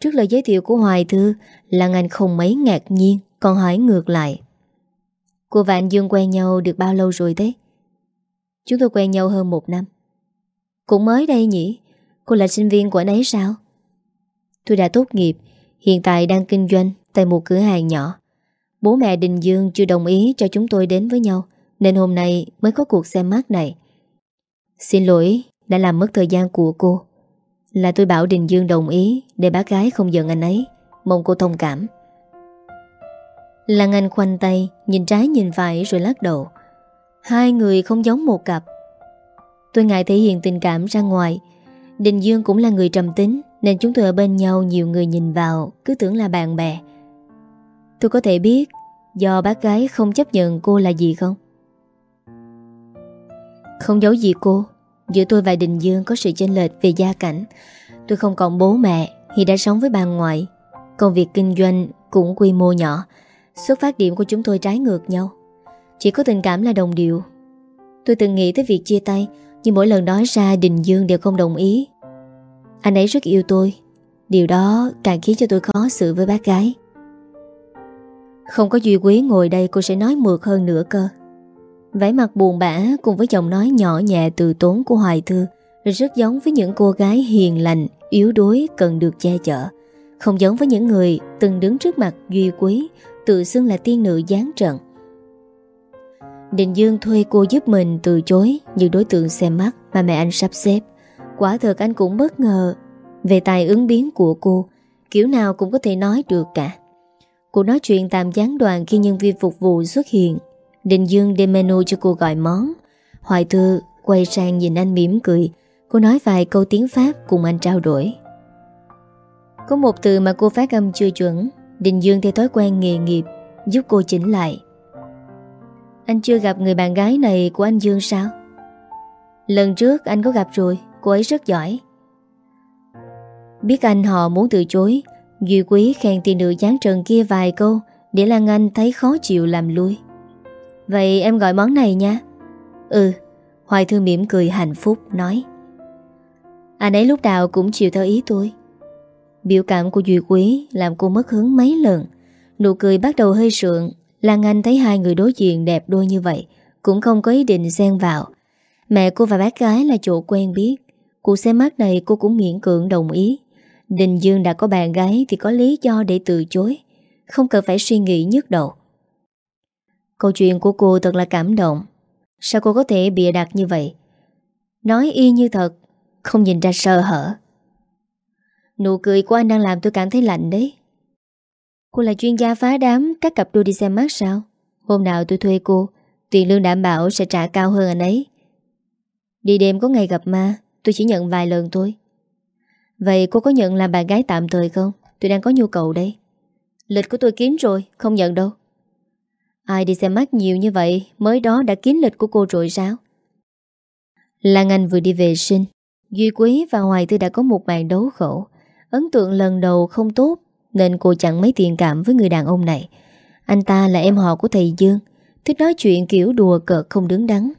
Trước lời giới thiệu của Hoài Thư Lan Anh không mấy ngạc nhiên, Còn hỏi ngược lại. Cô và anh Dương quen nhau được bao lâu rồi thế? Chúng tôi quen nhau hơn một năm. Cũng mới đây nhỉ? Cô là sinh viên của anh ấy sao? Tôi đã tốt nghiệp, Hiện tại đang kinh doanh Tại một cửa hàng nhỏ. Bố mẹ Đình Dương chưa đồng ý cho chúng tôi đến với nhau. Nên hôm nay mới có cuộc xem mắt này. Xin lỗi, Đã làm mất thời gian của cô. Là tôi bảo Đình Dương đồng ý Để bác gái không giận anh ấy, Mong cô thông cảm. Lan Anh khoanh tay, Nhìn trái nhìn phải rồi lắc đầu. Hai người không giống một cặp. Tôi ngại thể hiện tình cảm ra ngoài. Đình Dương cũng là người trầm tính, Nên chúng tôi ở bên nhau nhiều người nhìn vào, Cứ tưởng là bạn bè. Tôi có thể biết Do bác gái không chấp nhận cô là gì không? Không giấu gì cô. Giữa tôi và Đình Dương có sự chênh lệch về gia cảnh. Tôi không còn bố mẹ, Thì đã sống với bà ngoại. Công việc kinh doanh cũng quy mô nhỏ. Xuất phát điểm của chúng tôi trái ngược nhau. Chỉ có tình cảm là đồng điệu. Tôi từng nghĩ tới việc chia tay, Nhưng mỗi lần nói ra, Đình Dương đều không đồng ý. Anh ấy rất yêu tôi. Điều đó càng khiến cho tôi khó xử với bác gái. Không có Duy Quý ngồi đây, cô sẽ nói mượt hơn nữa cơ. Vẻ mặt buồn bã cùng với giọng nói nhỏ nhẹ từ tốn của Hoài Thư Rất giống với những cô gái hiền lành, yếu đuối cần được che chở Không giống với những người từng đứng trước mặt Duy Quý Tự xưng là tiên nữ gián trận Định Dương thuê cô giúp mình từ chối những đối tượng xem mắt mà mẹ anh sắp xếp. Quả thật anh cũng bất ngờ về tài ứng biến của cô, kiểu nào cũng có thể nói được cả. Cô nói chuyện tạm gián đoàn khi nhân viên phục vụ xuất hiện. Đình Dương đem menu cho cô gọi món. Hoài Thư quay sang nhìn anh mỉm cười. Cô nói vài câu tiếng Pháp cùng anh trao đổi. Có một từ mà cô phát âm chưa chuẩn. Đình Dương theo thói quen nghề nghiệp giúp cô chỉnh lại. Anh chưa gặp người bạn gái này của anh Dương sao? Lần trước anh có gặp rồi, cô ấy rất giỏi. Biết anh họ muốn từ chối, Duy Quý khen tiền nữ gián trần kia vài câu để Lan Anh thấy khó chịu làm lui. Vậy em gọi món này nha. Ừ, Hoài Thư mỉm cười hạnh phúc nói. Anh ấy lúc nào cũng chịu theo ý tôi. Biểu cảm của Duy Quý làm cô mất hứng mấy lần. Nụ cười bắt đầu hơi sượng Lan Anh thấy hai người đối diện đẹp đôi như vậy Cũng không có ý định xen vào Mẹ cô và bác gái là chỗ quen biết Cuộc xem mắt này cô cũng miễn cưỡng đồng ý Đình Dương đã có bạn gái Thì có lý do để từ chối Không cần phải suy nghĩ nhức đầu Câu chuyện của cô thật là cảm động Sao cô có thể bịa đặt như vậy Nói y như thật Không nhìn ra sơ hở Nụ cười của anh đang làm tôi cảm thấy lạnh đấy Cô là chuyên gia phá đám các cặp đôi đi xem mắt sao? Hôm nào tôi thuê cô, tiền lương đảm bảo sẽ trả cao hơn anh ấy. Đi đêm có ngày gặp ma, tôi chỉ nhận vài lần thôi. Vậy cô có nhận làm bạn gái tạm thời không? Tôi đang có nhu cầu đây. Lịch của tôi kín rồi, không nhận đâu. Ai đi xem mắt nhiều như vậy, mới đó đã kín lịch của cô rồi sao? Lan Anh vừa đi về sinh. Duy Quý và Hoài Tư đã có một bàn đấu khổ. Ấn tượng lần đầu không tốt, nên cô chẳng mấy tiền cảm với người đàn ông này Anh ta là em họ của thầy Dương, Thích nói chuyện kiểu đùa cợt không đứng đắn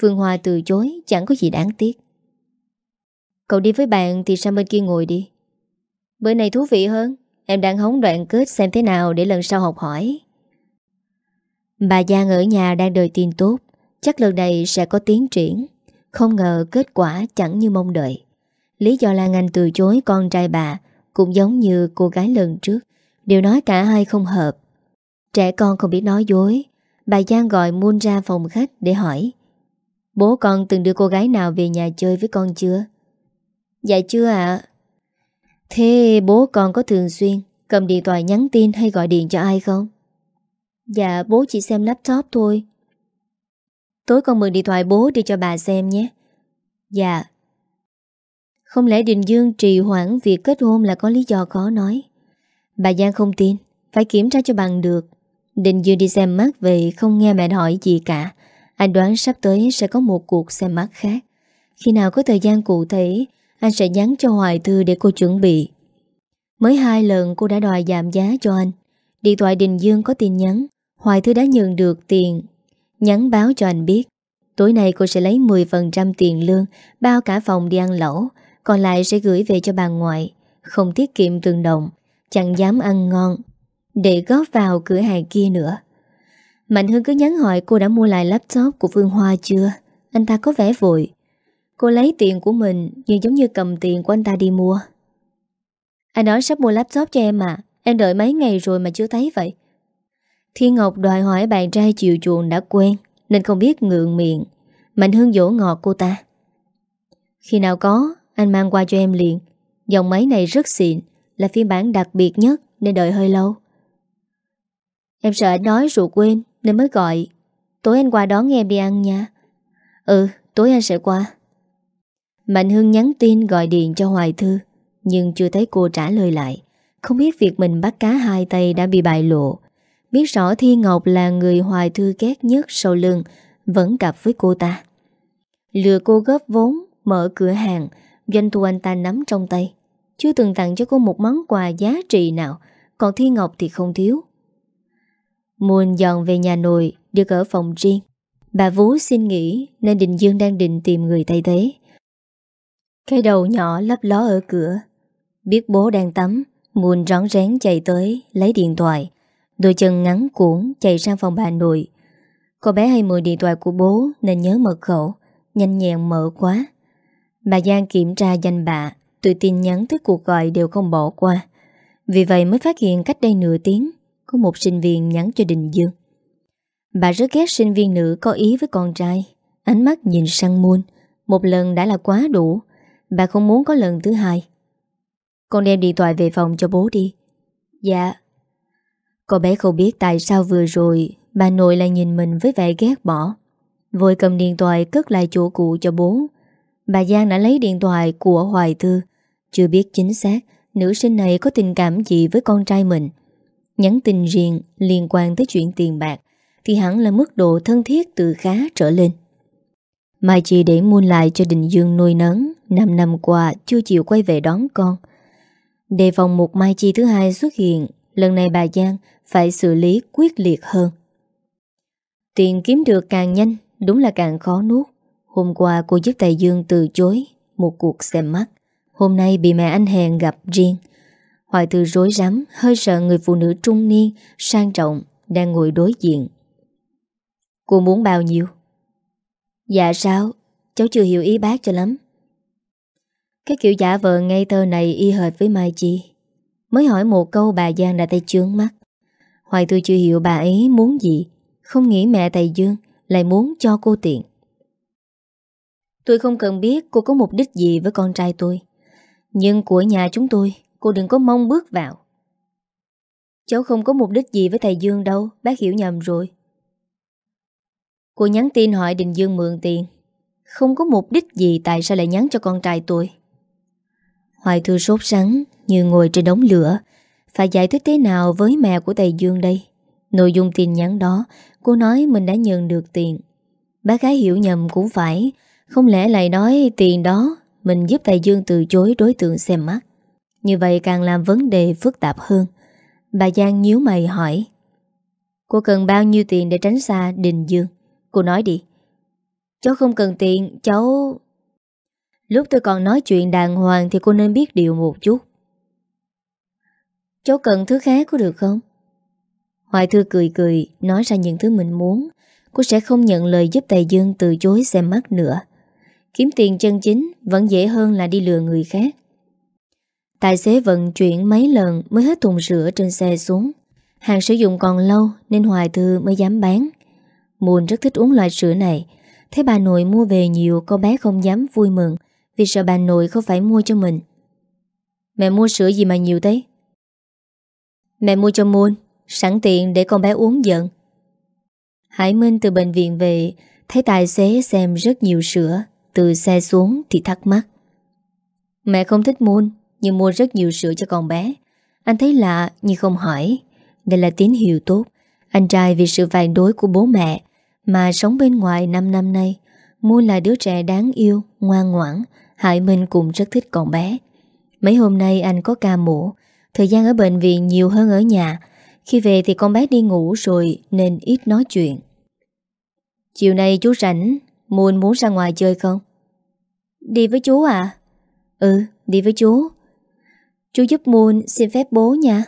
Phương Hoa từ chối, Chẳng có gì đáng tiếc Cậu đi với bạn thì sang bên kia ngồi đi Bữa này thú vị hơn, Em đang hóng đoạn kết xem thế nào Để lần sau học hỏi Bà Giang ở nhà đang đợi tin tốt. Chắc lần này sẽ có tiến triển. Không ngờ kết quả chẳng như mong đợi. Lý do Lan Anh từ chối con trai bà cũng giống như cô gái lần trước. Đều nói cả hai không hợp. Trẻ con không biết nói dối. Bà Giang gọi Moon ra phòng khách để hỏi, Bố con từng đưa cô gái nào về nhà chơi với con chưa? Dạ chưa ạ. Thế bố con có thường xuyên Cầm điện thoại nhắn tin hay gọi điện cho ai không? Dạ bố chỉ xem laptop thôi. Tối con mượn điện thoại bố đi cho bà xem nhé. Dạ. Không lẽ Đình Dương trì hoãn việc kết hôn là có lý do khó nói? Bà Giang không tin, Phải kiểm tra cho bằng được. Đình Dương đi xem mắt về, không nghe mẹ hỏi gì cả. Anh đoán sắp tới sẽ có một cuộc xem mắt khác. Khi nào có thời gian cụ thể, Anh sẽ nhắn cho Hoài Thư để cô chuẩn bị. Mới hai lần cô đã đòi giảm giá cho anh. Điện thoại Đình Dương có tin nhắn. Hoài Thư đã nhận được tiền. Nhắn báo cho anh biết, Tối nay cô sẽ lấy 10% tiền lương, Bao cả phòng đi ăn lẩu, còn lại sẽ gửi về cho bà ngoại. Không tiết kiệm từng đồng, Chẳng dám ăn ngon. Để góp vào cửa hàng kia nữa. Mạnh Hương cứ nhắn hỏi cô đã mua lại laptop của Phương Hoa chưa? Anh ta có vẻ vội. Cô lấy tiền của mình, Nhưng giống như cầm tiền của anh ta đi mua. Anh nói sắp mua laptop cho em à? Em đợi mấy ngày rồi mà chưa thấy vậy. Thiên Ngọc đòi hỏi bạn trai chiều chuộng đã quen, Nên không biết ngượng miệng. Mạnh Hương dỗ ngọt cô ta. Khi nào có, Anh mang qua cho em liền. Dòng máy này rất xịn, Là phiên bản đặc biệt nhất, Nên đợi hơi lâu. Em sợ anh nói rồi quên, Nên mới gọi. Tối anh qua đón em đi ăn nha. Ừ tối anh sẽ qua. Mạnh Hương nhắn tin gọi điện cho Hoài Thư, Nhưng chưa thấy cô trả lời lại. Không biết việc mình bắt cá hai tay đã bị bại lộ. Biết rõ Thi Ngọc là người Hoài Thư ghét nhất sau lưng, Vẫn cặp với cô ta. Lừa cô góp vốn, Mở cửa hàng, Doanh thu anh ta nắm trong tay. Chưa từng tặng cho cô một món quà giá trị nào, Còn Thi Ngọc thì không thiếu. Muôn dọn về nhà nội, Được ở phòng riêng. Bà Vú xin nghỉ, Nên Đình Dương đang định tìm người thay thế. Cái đầu nhỏ lấp ló ở cửa. Biết bố đang tắm Muôn rón rén chạy tới, Lấy điện thoại. Đôi chân ngắn cuốn chạy sang phòng bà nội. Cô bé hay mượn điện thoại của bố Nên nhớ mật khẩu, Nhanh nhẹn mở quá Bà Giang kiểm tra danh bạ Từ tin nhắn tới cuộc gọi đều không bỏ qua. Vì vậy mới phát hiện cách đây nửa tiếng, Có một sinh viên nhắn cho Đình Dương. Bà rất ghét sinh viên nữ có ý với con trai. Ánh mắt nhìn sang muôn Một lần đã là quá đủ. Bà không muốn có lần thứ hai. Con đem điện thoại về phòng cho bố đi. Dạ Cô bé không biết tại sao vừa rồi Bà nội lại nhìn mình với vẻ ghét bỏ. Vội cầm điện thoại cất lại chỗ cũ cho bố. Bà Giang đã lấy điện thoại của Hoài Thư. Chưa biết chính xác Nữ sinh này có tình cảm gì với con trai mình. Nhắn tin riêng liên quan tới chuyện tiền bạc Thì hẳn là mức độ thân thiết từ khá trở lên. Mai chị để muôn lại cho Đình Dương nuôi nấng. 5 năm qua chưa chịu quay về đón con. Đề phòng một Mai Chi thứ hai xuất hiện Lần này bà Giang phải xử lý quyết liệt hơn. Tiền kiếm được càng nhanh, Đúng là càng khó nuốt. Hôm qua cô giúp Tài Dương từ chối Một cuộc xem mắt. Hôm nay bị mẹ anh Hèn gặp riêng. Hoài từ rối rắm, Hơi sợ người phụ nữ trung niên, Sang trọng, Đang ngồi đối diện. Cô muốn bao nhiêu? Dạ sao? Cháu chưa hiểu ý bác cho lắm. Cái kiểu giả vờ ngây thơ này y hệt với Mai Chi. Mới hỏi một câu bà Giang đã tay chướng mắt. Hoài tôi chưa hiểu bà ấy muốn gì, Không nghĩ mẹ Tài Dương Lại muốn cho cô tiền Tôi không cần biết cô có mục đích gì với con trai tôi, Nhưng của nhà chúng tôi, Cô đừng có mong bước vào. Cháu không có mục đích gì với thầy Dương đâu, Bác hiểu nhầm rồi. Cô nhắn tin hỏi Đình Dương mượn tiền. Không có mục đích gì, Tại sao lại nhắn cho con trai tôi? Hoài thư sốt sắng như ngồi trên đống lửa. Phải giải thích thế nào với mẹ của thầy Dương đây? Nội dung tin nhắn đó, Cô nói mình đã nhận được tiền. Bác gái hiểu nhầm cũng phải. Không lẽ lại nói tiền đó Mình giúp thầy Dương từ chối đối tượng xem mắt? Như vậy càng làm vấn đề phức tạp hơn. Bà Giang nhíu mày hỏi. Cô cần bao nhiêu tiền để tránh xa Đình Dương? Cô nói đi. Cháu không cần tiền, Cháu Lúc tôi còn nói chuyện đàng hoàng Thì cô nên biết điều một chút. Cháu cần thứ khác có được không? Hoài Thư cười cười, Nói ra những thứ mình muốn. Cô sẽ không nhận lời giúp Tài Dương từ chối xem mắt nữa. Kiếm tiền chân chính Vẫn dễ hơn là đi lừa người khác. Tài xế vận chuyển mấy lần Mới hết thùng sữa trên xe xuống. Hàng sử dụng còn lâu Nên Hoài Thư mới dám bán. Mùn rất thích uống loại sữa này. Thấy bà nội mua về nhiều, Cô bé không dám vui mừng Vì sợ bà nội không phải mua cho mình. Mẹ mua sữa gì mà nhiều thế? Mẹ mua cho Muôn Sẵn tiện để con bé uống giận. Hải Minh từ bệnh viện về, Thấy tài xế xem rất nhiều sữa, Từ xe xuống thì thắc mắc. Mẹ không thích Muôn Nhưng mua rất nhiều sữa cho con bé. Anh thấy lạ, nhưng không hỏi. Đây là tín hiệu tốt. Anh trai vì sự phản đối của bố mẹ, Mà sống bên ngoài 5 năm nay. Muôn là đứa trẻ đáng yêu, Ngoan ngoãn. Hải Minh cũng rất thích con bé. Mấy hôm nay anh có ca mổ Thời gian ở bệnh viện nhiều hơn ở nhà. Khi về thì con bé đi ngủ rồi Nên ít nói chuyện. Chiều nay chú rảnh Muôn muốn ra ngoài chơi không? Đi với chú à? Ừ đi với chú. Chú giúp Muôn xin phép bố nha.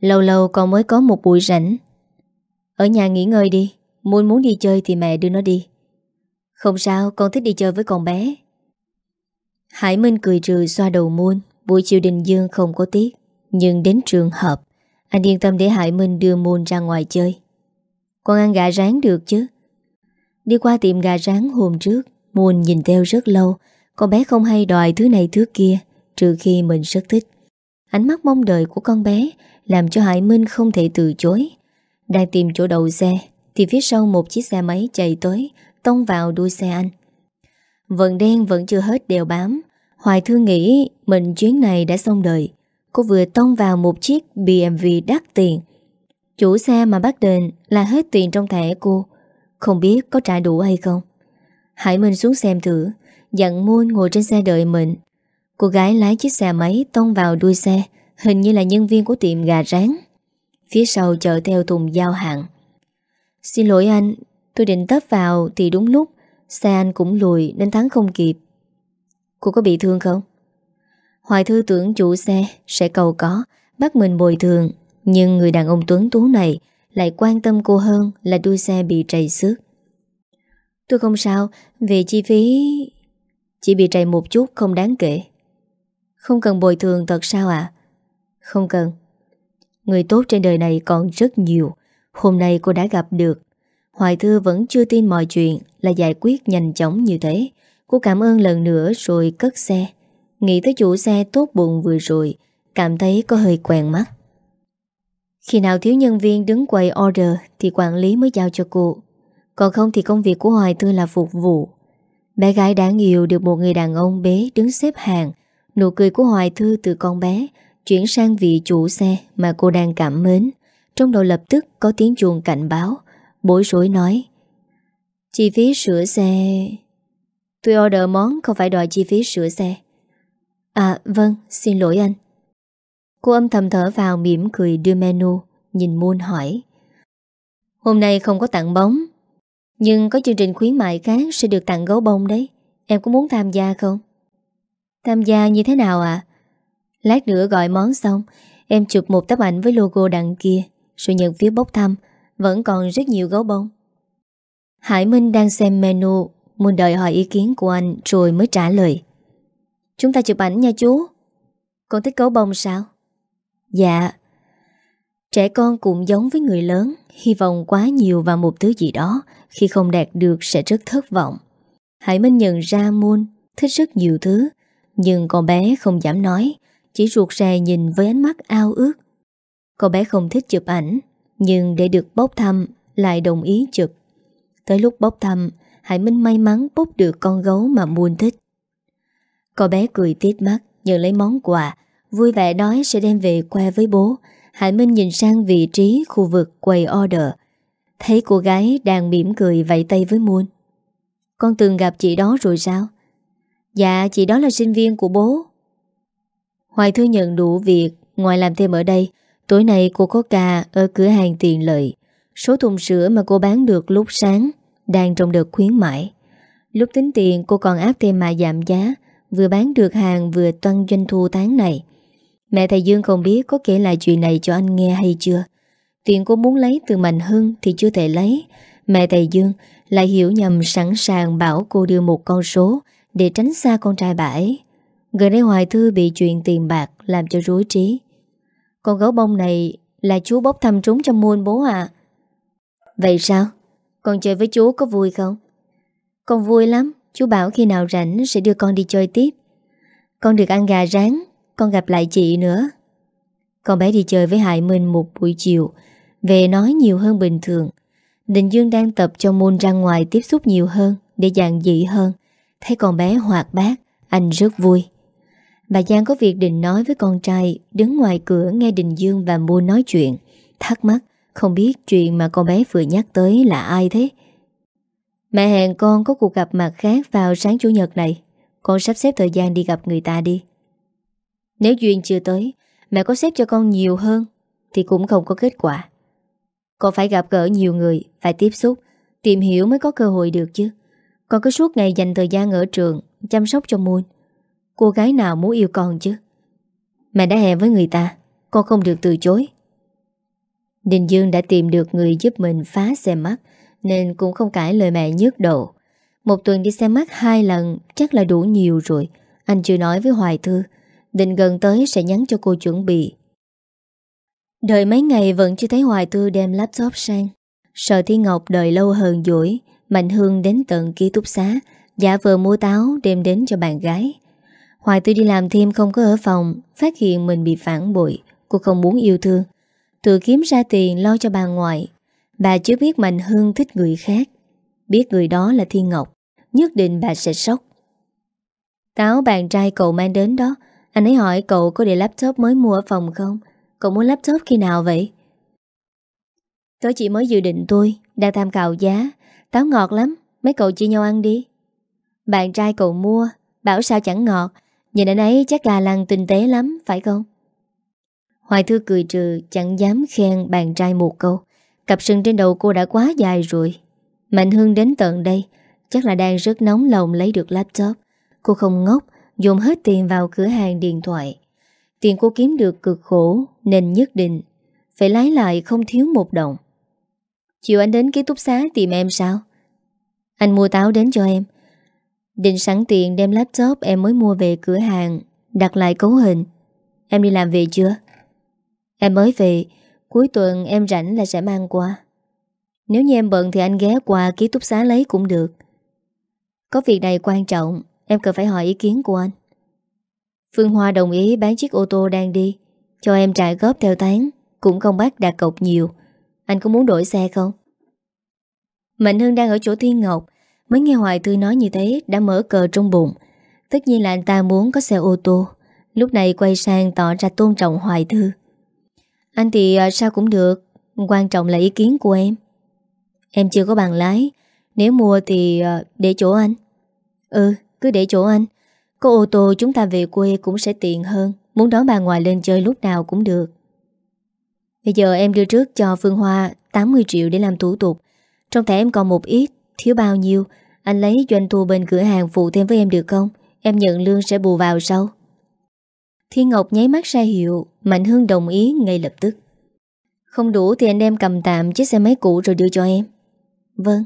Lâu lâu con mới có một buổi rảnh. Ở nhà nghỉ ngơi đi Muôn muốn đi chơi thì mẹ đưa nó đi. Không sao, con thích đi chơi với con bé. Hải Minh cười trừ xoa đầu Muôn Buổi chiều Đình Dương không có tiếc Nhưng đến trường hợp, Anh yên tâm để Hải Minh đưa Muôn ra ngoài chơi. Con ăn gà rán được chứ? Đi qua tiệm gà rán hôm trước Muôn nhìn theo rất lâu. Con bé không hay đòi thứ này thứ kia, Trừ khi mình rất thích. Ánh mắt mong đợi của con bé Làm cho Hải Minh không thể từ chối. Đang tìm chỗ đầu xe, Thì phía sau một chiếc xe máy chạy tới, Tông vào đuôi xe anh. Vận đen vẫn chưa hết đều bám Hoài Thư nghĩ mình chuyến này đã xong đời. Cô vừa tông vào một chiếc BMW đắt tiền. Chủ xe mà bắt đền là hết tiền trong thẻ cô. Không biết có trả đủ hay không. Hải Minh xuống xem thử Dặn Môn ngồi trên xe đợi mình. Cô gái lái chiếc xe máy tông vào đuôi xe, Hình như là nhân viên của tiệm gà rán. Phía sau chở theo thùng giao hàng. Xin lỗi anh, Tôi định tấp vào thì đúng lúc, Xe anh cũng lùi nên thắng không kịp. Cô có bị thương không? Hoài thư tưởng chủ xe sẽ cầu có, Bắt mình bồi thường. Nhưng người đàn ông tuấn tú này Lại quan tâm cô hơn là đuôi xe bị trầy xước. Tôi không sao, Về chi phí Chỉ bị trầy một chút không đáng kể. Không cần bồi thường thật sao ạ? Không cần. Người tốt trên đời này còn rất nhiều. Hôm nay cô đã gặp được. Hoài Thư vẫn chưa tin mọi chuyện Là giải quyết nhanh chóng như thế. Cô cảm ơn lần nữa rồi cất xe. Nghĩ tới chủ xe tốt bụng vừa rồi, Cảm thấy có hơi quen mắt. Khi nào thiếu nhân viên đứng quầy order Thì quản lý mới giao cho cô. Còn không thì công việc của Hoài Thư là phục vụ. Bé gái đáng yêu được một người đàn ông bế đứng xếp hàng. Nụ cười của Hoài Thư từ con bé Chuyển sang vị chủ xe mà cô đang cảm mến. Trong đầu lập tức có tiếng chuông cảnh báo. Bối rối nói, Chi phí sửa xe Tôi order món, không phải đòi chi phí sửa xe. À vâng xin lỗi anh. Cô âm thầm thở vào mỉm cười đưa menu, Nhìn Moon hỏi. Hôm nay không có tặng bóng, Nhưng có chương trình khuyến mại khác Sẽ được tặng gấu bông đấy. Em có muốn tham gia không? Tham gia như thế nào ạ? Lát nữa gọi món xong, Em chụp một tấm ảnh với logo đằng kia. Rồi nhận phiếu bốc thăm, Vẫn còn rất nhiều gấu bông. Hải Minh đang xem menu. Muốn đợi hỏi ý kiến của anh Rồi mới trả lời. Chúng ta chụp ảnh nha chú. Con thích cấu bông sao? Dạ. Trẻ con cũng giống với người lớn, Hy vọng quá nhiều vào một thứ gì đó. Khi không đạt được sẽ rất thất vọng. Hải Minh nhận ra Moon Thích rất nhiều thứ, Nhưng con bé không dám nói, Chỉ ruột rè nhìn với ánh mắt ao ước. Con bé không thích chụp ảnh, Nhưng để được bốc thăm Lại đồng ý chụp. Tới lúc bốc thăm Hải Minh may mắn bốc được con gấu mà muôn thích. Cô bé cười tít mắt Nhận lấy món quà, Vui vẻ nói sẽ đem về que với bố. Hải Minh nhìn sang vị trí khu vực quầy order. Thấy cô gái đang mỉm cười vẫy tay với muôn. Con từng gặp chị đó rồi sao? Dạ chị đó là sinh viên của bố. Hoài Thư nhận đủ việc, Ngoài làm thêm ở đây, Tối nay cô có ca ở cửa hàng tiện lợi. Số thùng sữa mà cô bán được lúc sáng đang trong đợt khuyến mãi. Lúc tính tiền, cô còn áp thêm mà giảm giá, Vừa bán được hàng vừa toan doanh thu tháng này. Mẹ thầy Dương không biết có kể lại chuyện này cho anh nghe hay chưa. Tiền cô muốn lấy từ Mạnh Hưng thì chưa thể lấy. Mẹ thầy Dương lại hiểu nhầm sẵn sàng bảo cô đưa một con số Để tránh xa con trai bãi Gần đây Hoài Thư bị chuyện tiền bạc làm cho rối trí. Con gấu bông này là chú bốc thăm trúng trong muôn bố à Vậy sao? Con chơi với chú có vui không? Con vui lắm. Chú bảo khi nào rảnh sẽ đưa con đi chơi tiếp. Con được ăn gà rán. Con gặp lại chị nữa. Con bé đi chơi với Hải Minh một buổi chiều. Về nói nhiều hơn bình thường. Đình Dương đang tập cho môn ra ngoài tiếp xúc nhiều hơn Để dạng dị hơn. Thấy con bé hoạt bát, Anh rất vui. Bà Giang có việc định nói với con trai Đứng ngoài cửa nghe Đình Dương và Môn nói chuyện. Thắc mắc không biết chuyện mà con bé vừa nhắc tới là ai thế? Mẹ hẹn con có cuộc gặp mặt khác vào sáng Chủ nhật này. Con sắp xếp thời gian đi gặp người ta đi. Nếu duyên chưa tới, Mẹ có xếp cho con nhiều hơn Thì cũng không có kết quả. Con phải gặp gỡ nhiều người, Phải tiếp xúc, Tìm hiểu mới có cơ hội được chứ. Con cứ suốt ngày dành thời gian ở trường, Chăm sóc cho Moon. Cô gái nào muốn yêu con chứ? Mẹ đã hẹn với người ta, Con không được từ chối. Đình Dương đã tìm được người giúp mình phá xe mắt nên cũng không cãi lời mẹ nhức độ. Một tuần đi xe mắt hai lần, Chắc là đủ nhiều rồi. Anh chưa nói với Hoài Thư, Định gần tới sẽ nhắn cho cô chuẩn bị. Đợi mấy ngày vẫn chưa thấy Hoài Thư đem laptop sang. Sợ Thi Ngọc đợi lâu hơn dỗi, Mạnh Hương đến tận ký túc xá, Giả vờ mua táo đem đến cho bạn gái. Hoài Tư đi làm thêm không có ở phòng, Phát hiện mình bị phản bội. Cô không muốn yêu thương. Tự kiếm ra tiền lo cho bà ngoại. Bà chưa biết Mạnh Hưng thích người khác. Biết người đó là Thiên Ngọc, Nhất định bà sẽ sốc. Táo bạn trai cậu mang đến đó. Anh ấy hỏi cậu có để laptop mới mua ở phòng không? Cậu muốn laptop khi nào vậy? Tớ chỉ mới dự định tôi Đang tham khảo giá. Táo ngọt lắm, Mấy cậu chia nhau ăn đi. Bạn trai cậu mua, Bảo sao chẳng ngọt. Nhìn anh ấy chắc gà lăng tinh tế lắm, Phải không? Hoài Thư cười trừ, Chẳng dám khen bạn trai một câu. Cặp sừng trên đầu cô đã quá dài rồi. Mạnh Hương đến tận đây, Chắc là đang rất nóng lòng lấy được laptop. Cô không ngốc, Dùng hết tiền vào cửa hàng điện thoại. Tiền cô kiếm được cực khổ, Nên nhất định Phải lái lại không thiếu một đồng. Chiều anh đến ký túc xá tìm em sao? Anh mua táo đến cho em. Định sẵn tiền đem laptop em mới mua về cửa hàng, Đặt lại cấu hình. Em đi làm về chưa? Em mới về, Cuối tuần em rảnh là sẽ mang qua. Nếu như em bận thì anh ghé qua ký túc xá lấy cũng được. Có việc này quan trọng, Em cần phải hỏi ý kiến của anh. Phương Hoa đồng ý bán chiếc ô tô đang đi, Cho em trả góp theo tháng, Cũng không bắt đặt cọc nhiều. Anh có muốn đổi xe không? Mạnh Hưng đang ở chỗ Thiên Ngọc, Mới nghe Hoài Thư nói như thế Đã mở cờ trong bụng. Tất nhiên là anh ta muốn có xe ô tô. Lúc này quay sang tỏ ra tôn trọng Hoài Thư. Anh thì à, sao cũng được. Quan trọng là ý kiến của em. Em chưa có bàn lái. Nếu mua thì à, để chỗ anh. Ừ cứ để chỗ anh. Có ô tô chúng ta về quê cũng sẽ tiện hơn. Muốn đón bà ngoại lên chơi lúc nào cũng được. Bây giờ em đưa trước cho Phương Hoa 80 triệu để làm thủ tục. Trong thẻ em còn một ít, Thiếu bao nhiêu. Anh lấy doanh thu bên cửa hàng phụ thêm với em được không? Em nhận lương sẽ bù vào sau. Thiên Ngọc nháy mắt ra hiệu, Mạnh Hương đồng ý ngay lập tức. Không đủ thì anh em cầm tạm chiếc xe máy cũ rồi đưa cho em. Vâng.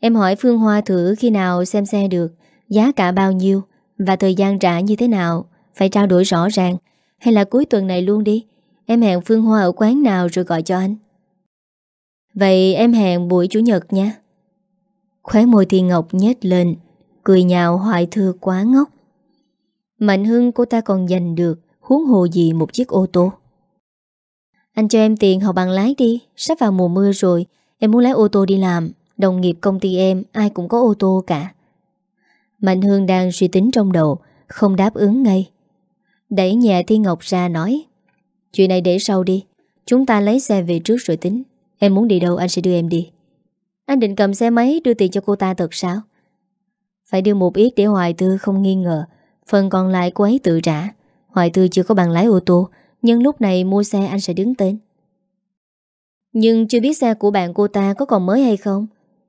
Em hỏi Phương Hoa thử khi nào xem xe được, Giá cả bao nhiêu Và thời gian trả như thế nào, Phải trao đổi rõ ràng, Hay là cuối tuần này luôn đi? Em hẹn Phương Hoa ở quán nào rồi gọi cho anh. Vậy em hẹn buổi Chủ nhật nha Khóe môi Thiên Ngọc nhếch lên, Cười nhạo hoại thư quá ngốc. Mạnh hưng, cô ta còn giành được Huống hồ gì một chiếc ô tô? Anh cho em tiền học bằng lái đi. Sắp vào mùa mưa rồi, Em muốn lái ô tô đi làm. Đồng nghiệp, công ty em, ai cũng có ô tô cả. Mạnh Hương đang suy tính trong đầu, Không đáp ứng ngay. Đẩy nhà Thiên Ngọc ra, nói, Chuyện này để sau đi. Chúng ta lấy xe về trước rồi tính. Em muốn đi đâu, anh sẽ đưa em đi. Anh định cầm xe máy đưa tiền cho cô ta thật sao? Phải đưa một ít để Hoài Tư, không nghi ngờ. Phần còn lại cô ấy tự trả. Hoài Thư chưa có bằng lái ô tô, Nhưng lúc này mua xe anh sẽ đứng tên. Nhưng chưa biết xe của bạn cô ta có còn mới hay không.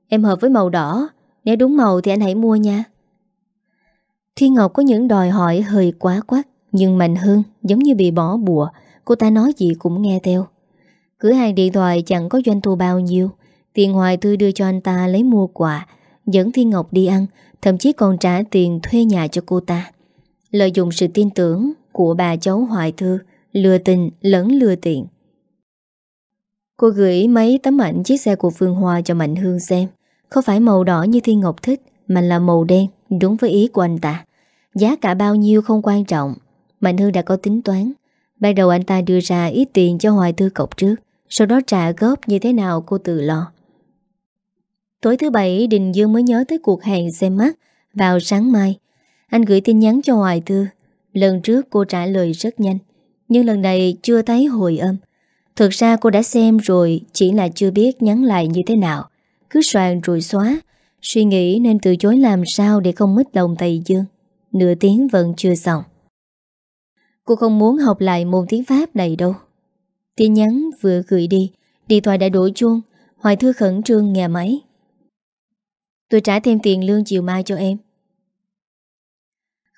Em hợp với màu đỏ, Nếu đúng màu thì anh hãy mua nha. Thiên Ngọc có những đòi hỏi hơi quá quát, Nhưng Mạnh hơn, giống như bị bỏ bùa, Cô ta nói gì cũng nghe theo. Cửa hàng điện thoại chẳng có doanh thu bao nhiêu, Tiền Hoài Thư đưa cho anh ta lấy mua quà, Dẫn Thiên Ngọc đi ăn, Thậm chí còn trả tiền thuê nhà cho cô ta. Lợi dụng sự tin tưởng Của bà cháu Hoài Thư, Lừa tình lẫn lừa tiền Cô gửi mấy tấm ảnh chiếc xe của Phương Hoa cho Mạnh Hương xem. Không phải màu đỏ như Thiên Ngọc thích, Mà là màu đen, Đúng với ý của anh ta? Giá cả bao nhiêu không quan trọng. Mạnh Hương đã có tính toán. Ban đầu anh ta đưa ra ít tiền cho Hoài Thư cọc trước, Sau đó trả góp như thế nào cô tự lo. Tối thứ bảy, Đình Dương mới nhớ tới cuộc hẹn xem mắt Vào sáng mai. Anh gửi tin nhắn cho Hoài Thư Lần trước cô trả lời rất nhanh, Nhưng lần này chưa thấy hồi âm. Thực ra cô đã xem rồi, Chỉ là chưa biết nhắn lại như thế nào. Cứ soạn rồi xóa. Suy nghĩ nên từ chối làm sao Để không mít lòng thầy Dương. Nửa tiếng vẫn chưa xong. Cô không muốn học lại môn tiếng Pháp này đâu. Tin nhắn vừa gửi đi, Điện thoại đã đổ chuông. Hoài Thư khẩn trương nghe máy. Tôi trả thêm tiền lương chiều mai cho em.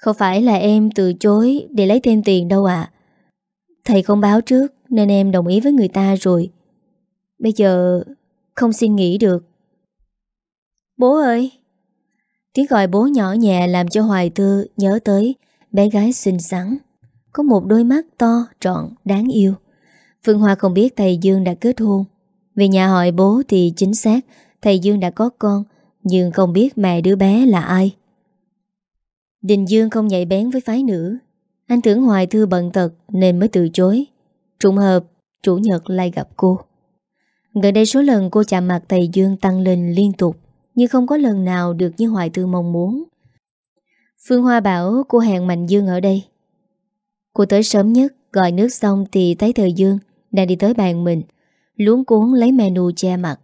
Không phải là em từ chối Để lấy thêm tiền đâu ạ. Thầy không báo trước Nên em đồng ý với người ta rồi. Bây giờ không xin nghỉ được. Bố ơi! Tiếng gọi bố nhỏ nhẹ làm cho Hoài Tư nhớ tới bé gái xinh xắn, có một đôi mắt to, trọn, đáng yêu. Phương Hoa không biết thầy Dương đã kết hôn. Vì nhà hỏi bố thì chính xác thầy Dương đã có con, Nhưng không biết mẹ đứa bé là ai. Đình Dương không nhạy bén với phái nữ. Anh tưởng Hoài Thư bận tật Nên mới từ chối. Trùng hợp, Chủ nhật lại gặp cô. Gần đây số lần cô chạm mặt thầy Dương tăng lên liên tục, Nhưng không có lần nào được như Hoài Thư mong muốn. Phương Hoa bảo cô hẹn Mạnh Dương ở đây. Cô tới sớm nhất, Gọi nước xong thì thấy thầy Dương Đang đi tới bàn mình, Luống cuốn lấy menu che mặt.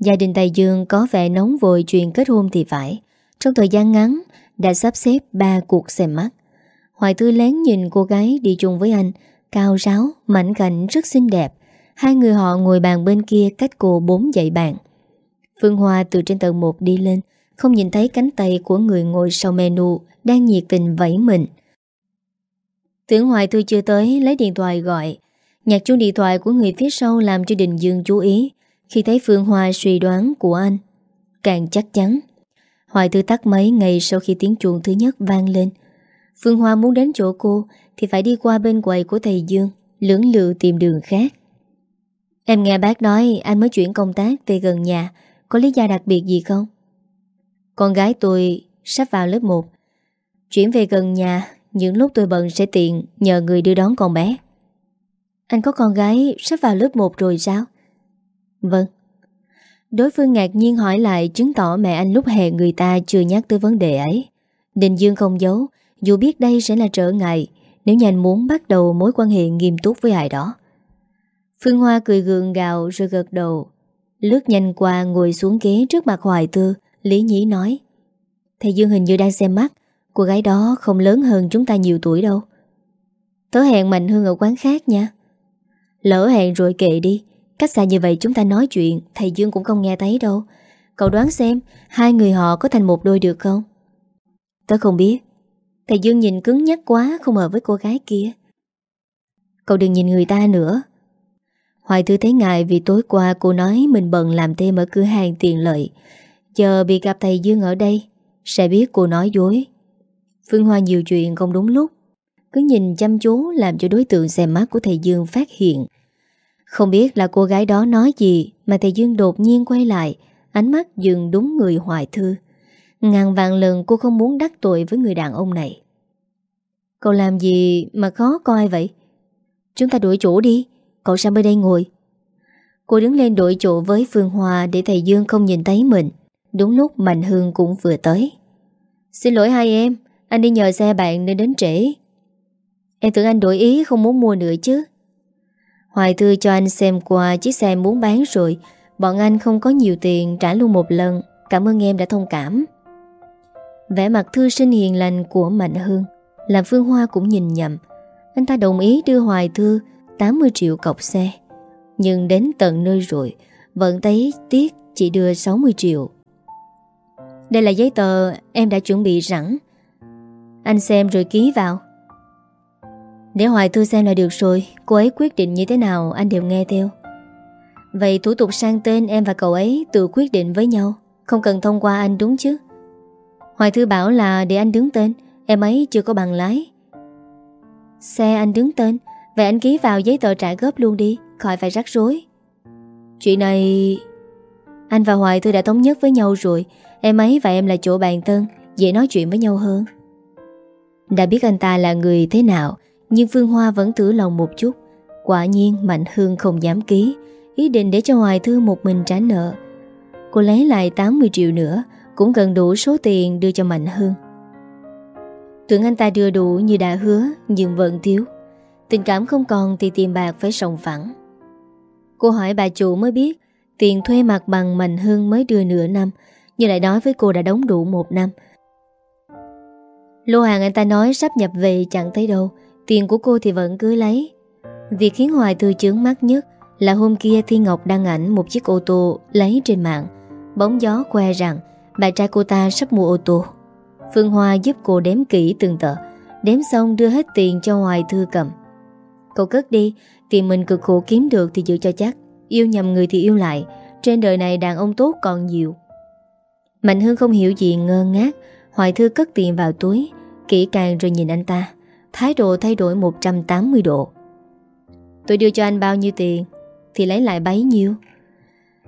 Gia đình thầy Dương có vẻ nóng vội chuyện kết hôn thì phải. Trong thời gian ngắn đã sắp xếp ba cuộc xem mắt. Hoài Thư lén nhìn cô gái đi chung với anh Cao ráo, mảnh cảnh rất xinh đẹp. Hai người họ ngồi bàn bên kia cách cô bốn dãy bàn. Phương Hoa từ trên tầng 1 đi lên Không nhìn thấy cánh tay của người ngồi sau menu Đang nhiệt tình vẫy mình. Tưởng Hoài Thư chưa tới Lấy điện thoại gọi. Nhạc chuông điện thoại của người phía sau Làm cho Đình Dương chú ý. Khi thấy Phương Hoa suy đoán của anh Càng chắc chắn Hoài Thư tắt mấy ngày sau khi tiếng chuông thứ nhất vang lên. Phương Hoa muốn đến chỗ cô Thì phải đi qua bên quầy của thầy Dương, Lưỡng lự tìm đường khác. Em nghe bác nói anh mới chuyển công tác về gần nhà, Có lý do đặc biệt gì không? Con gái tôi sắp vào lớp 1 Chuyển về gần nhà, Những lúc tôi bận sẽ tiện Nhờ người đưa đón con bé. Anh có con gái sắp vào lớp 1 rồi sao? Vâng. Đối phương ngạc nhiên hỏi lại Chứng tỏ mẹ anh lúc hẹn người ta Chưa nhắc tới vấn đề ấy. Đình Dương không giấu, Dù biết đây sẽ là trở ngại, Nếu như anh muốn bắt đầu mối quan hệ nghiêm túc với ai đó. Phương Hoa cười gượng gạo rồi gật đầu. Lướt nhanh qua ngồi xuống ghế trước mặt Hoài Tư, Lý Nhĩ nói, Thầy Dương hình như đang xem mắt, Cô gái đó không lớn hơn chúng ta nhiều tuổi đâu. Tớ hẹn Mạnh Hương ở quán khác nha. Lỡ hẹn rồi kệ đi Cách xa như vậy chúng ta nói chuyện Thầy Dương cũng không nghe thấy đâu Cậu đoán xem Hai người họ có thành một đôi được không Tớ không biết Thầy Dương nhìn cứng nhắc quá Không hợp với cô gái kia Cậu đừng nhìn người ta nữa Hoài Thư thấy ngại vì tối qua cô nói mình bận làm thêm ở cửa hàng tiền lợi. Giờ bị gặp thầy Dương ở đây, sẽ biết cô nói dối. Phương Hoa nhiều chuyện không đúng lúc. Cứ nhìn chăm chú làm cho đối tượng xem mắt của thầy Dương phát hiện. Không biết là cô gái đó nói gì mà thầy Dương đột nhiên quay lại, ánh mắt dừng đúng người Hoài Thư. Ngàn vạn lần cô không muốn đắc tội với người đàn ông này. Cậu làm gì mà khó coi vậy? Chúng ta đổi chỗ đi. Cậu sang bên đây ngồi Cô đứng lên đổi chỗ với Phương Hoa Để thầy Dương không nhìn thấy mình Đúng lúc Mạnh Hương cũng vừa tới Xin lỗi hai em Anh đi nhờ xe bạn nên đến trễ Em tưởng anh đổi ý không muốn mua nữa chứ Hoài Thư cho anh xem qua chiếc xe muốn bán rồi. Bọn anh không có nhiều tiền trả luôn một lần. Cảm ơn em đã thông cảm. Vẻ mặt thư sinh hiền lành của Mạnh Hương Làm Phương Hoa cũng nhìn nhầm. Anh ta đồng ý đưa Hoài Thư 80 triệu cọc xe. Nhưng đến tận nơi rồi, Vẫn thấy Tiết chỉ đưa 60 triệu. Đây là giấy tờ em đã chuẩn bị sẵn. Anh xem rồi ký vào. Để Hoài Thư xem là được rồi, Cô ấy quyết định như thế nào anh đều nghe theo. Vậy thủ tục sang tên em và cậu ấy tự quyết định với nhau, Không cần thông qua anh đúng chứ? Hoài Thư bảo là để anh đứng tên, Em ấy chưa có bằng lái. Xe anh đứng tên, Vậy anh ký vào giấy tờ trả góp luôn đi, Khỏi phải rắc rối. Chuyện này... Anh và Hoài Thư đã thống nhất với nhau rồi, Em ấy và em là chỗ bàn thân Dễ nói chuyện với nhau hơn. Đã biết anh ta là người thế nào nhưng Phương Hoa vẫn thử lòng một chút. Quả nhiên, Mạnh Hương không dám ký, Ý định để cho Hoài Thư một mình trả nợ. Cô lấy lại 80 triệu nữa, Cũng gần đủ số tiền đưa cho Mạnh Hương. Tưởng anh ta đưa đủ như đã hứa, Nhưng vẫn thiếu. Tình cảm không còn thì tiền bạc phải sòng phẳng. Cô hỏi bà chủ mới biết, Tiền thuê mặt bằng Mạnh Hương mới đưa nửa năm, Nhưng lại nói với cô đã đóng đủ một năm. Lô hàng anh ta nói sắp nhập về chẳng thấy đâu. Tiền của cô thì vẫn cứ lấy. Việc khiến Hoài Thư chướng mắt nhất Là hôm kia Thi Ngọc đăng ảnh một chiếc ô tô lấy trên mạng. Bóng gió khoe rằng Bà trai cô ta sắp mua ô tô. Phương Hoa giúp cô đếm kỹ từng tờ, Đếm xong đưa hết tiền cho Hoài Thư cầm. Cậu cất đi, Tiền mình cực khổ kiếm được thì giữ cho chắc. Yêu nhầm người thì yêu lại, Trên đời này đàn ông tốt còn nhiều. Mạnh Hương không hiểu gì ngơ ngác, Hoài Thư cất tiền vào túi, Kỹ càng rồi nhìn anh ta. Thái độ thay đổi 180 độ. Tôi đưa cho anh bao nhiêu tiền, Thì lấy lại bấy nhiêu.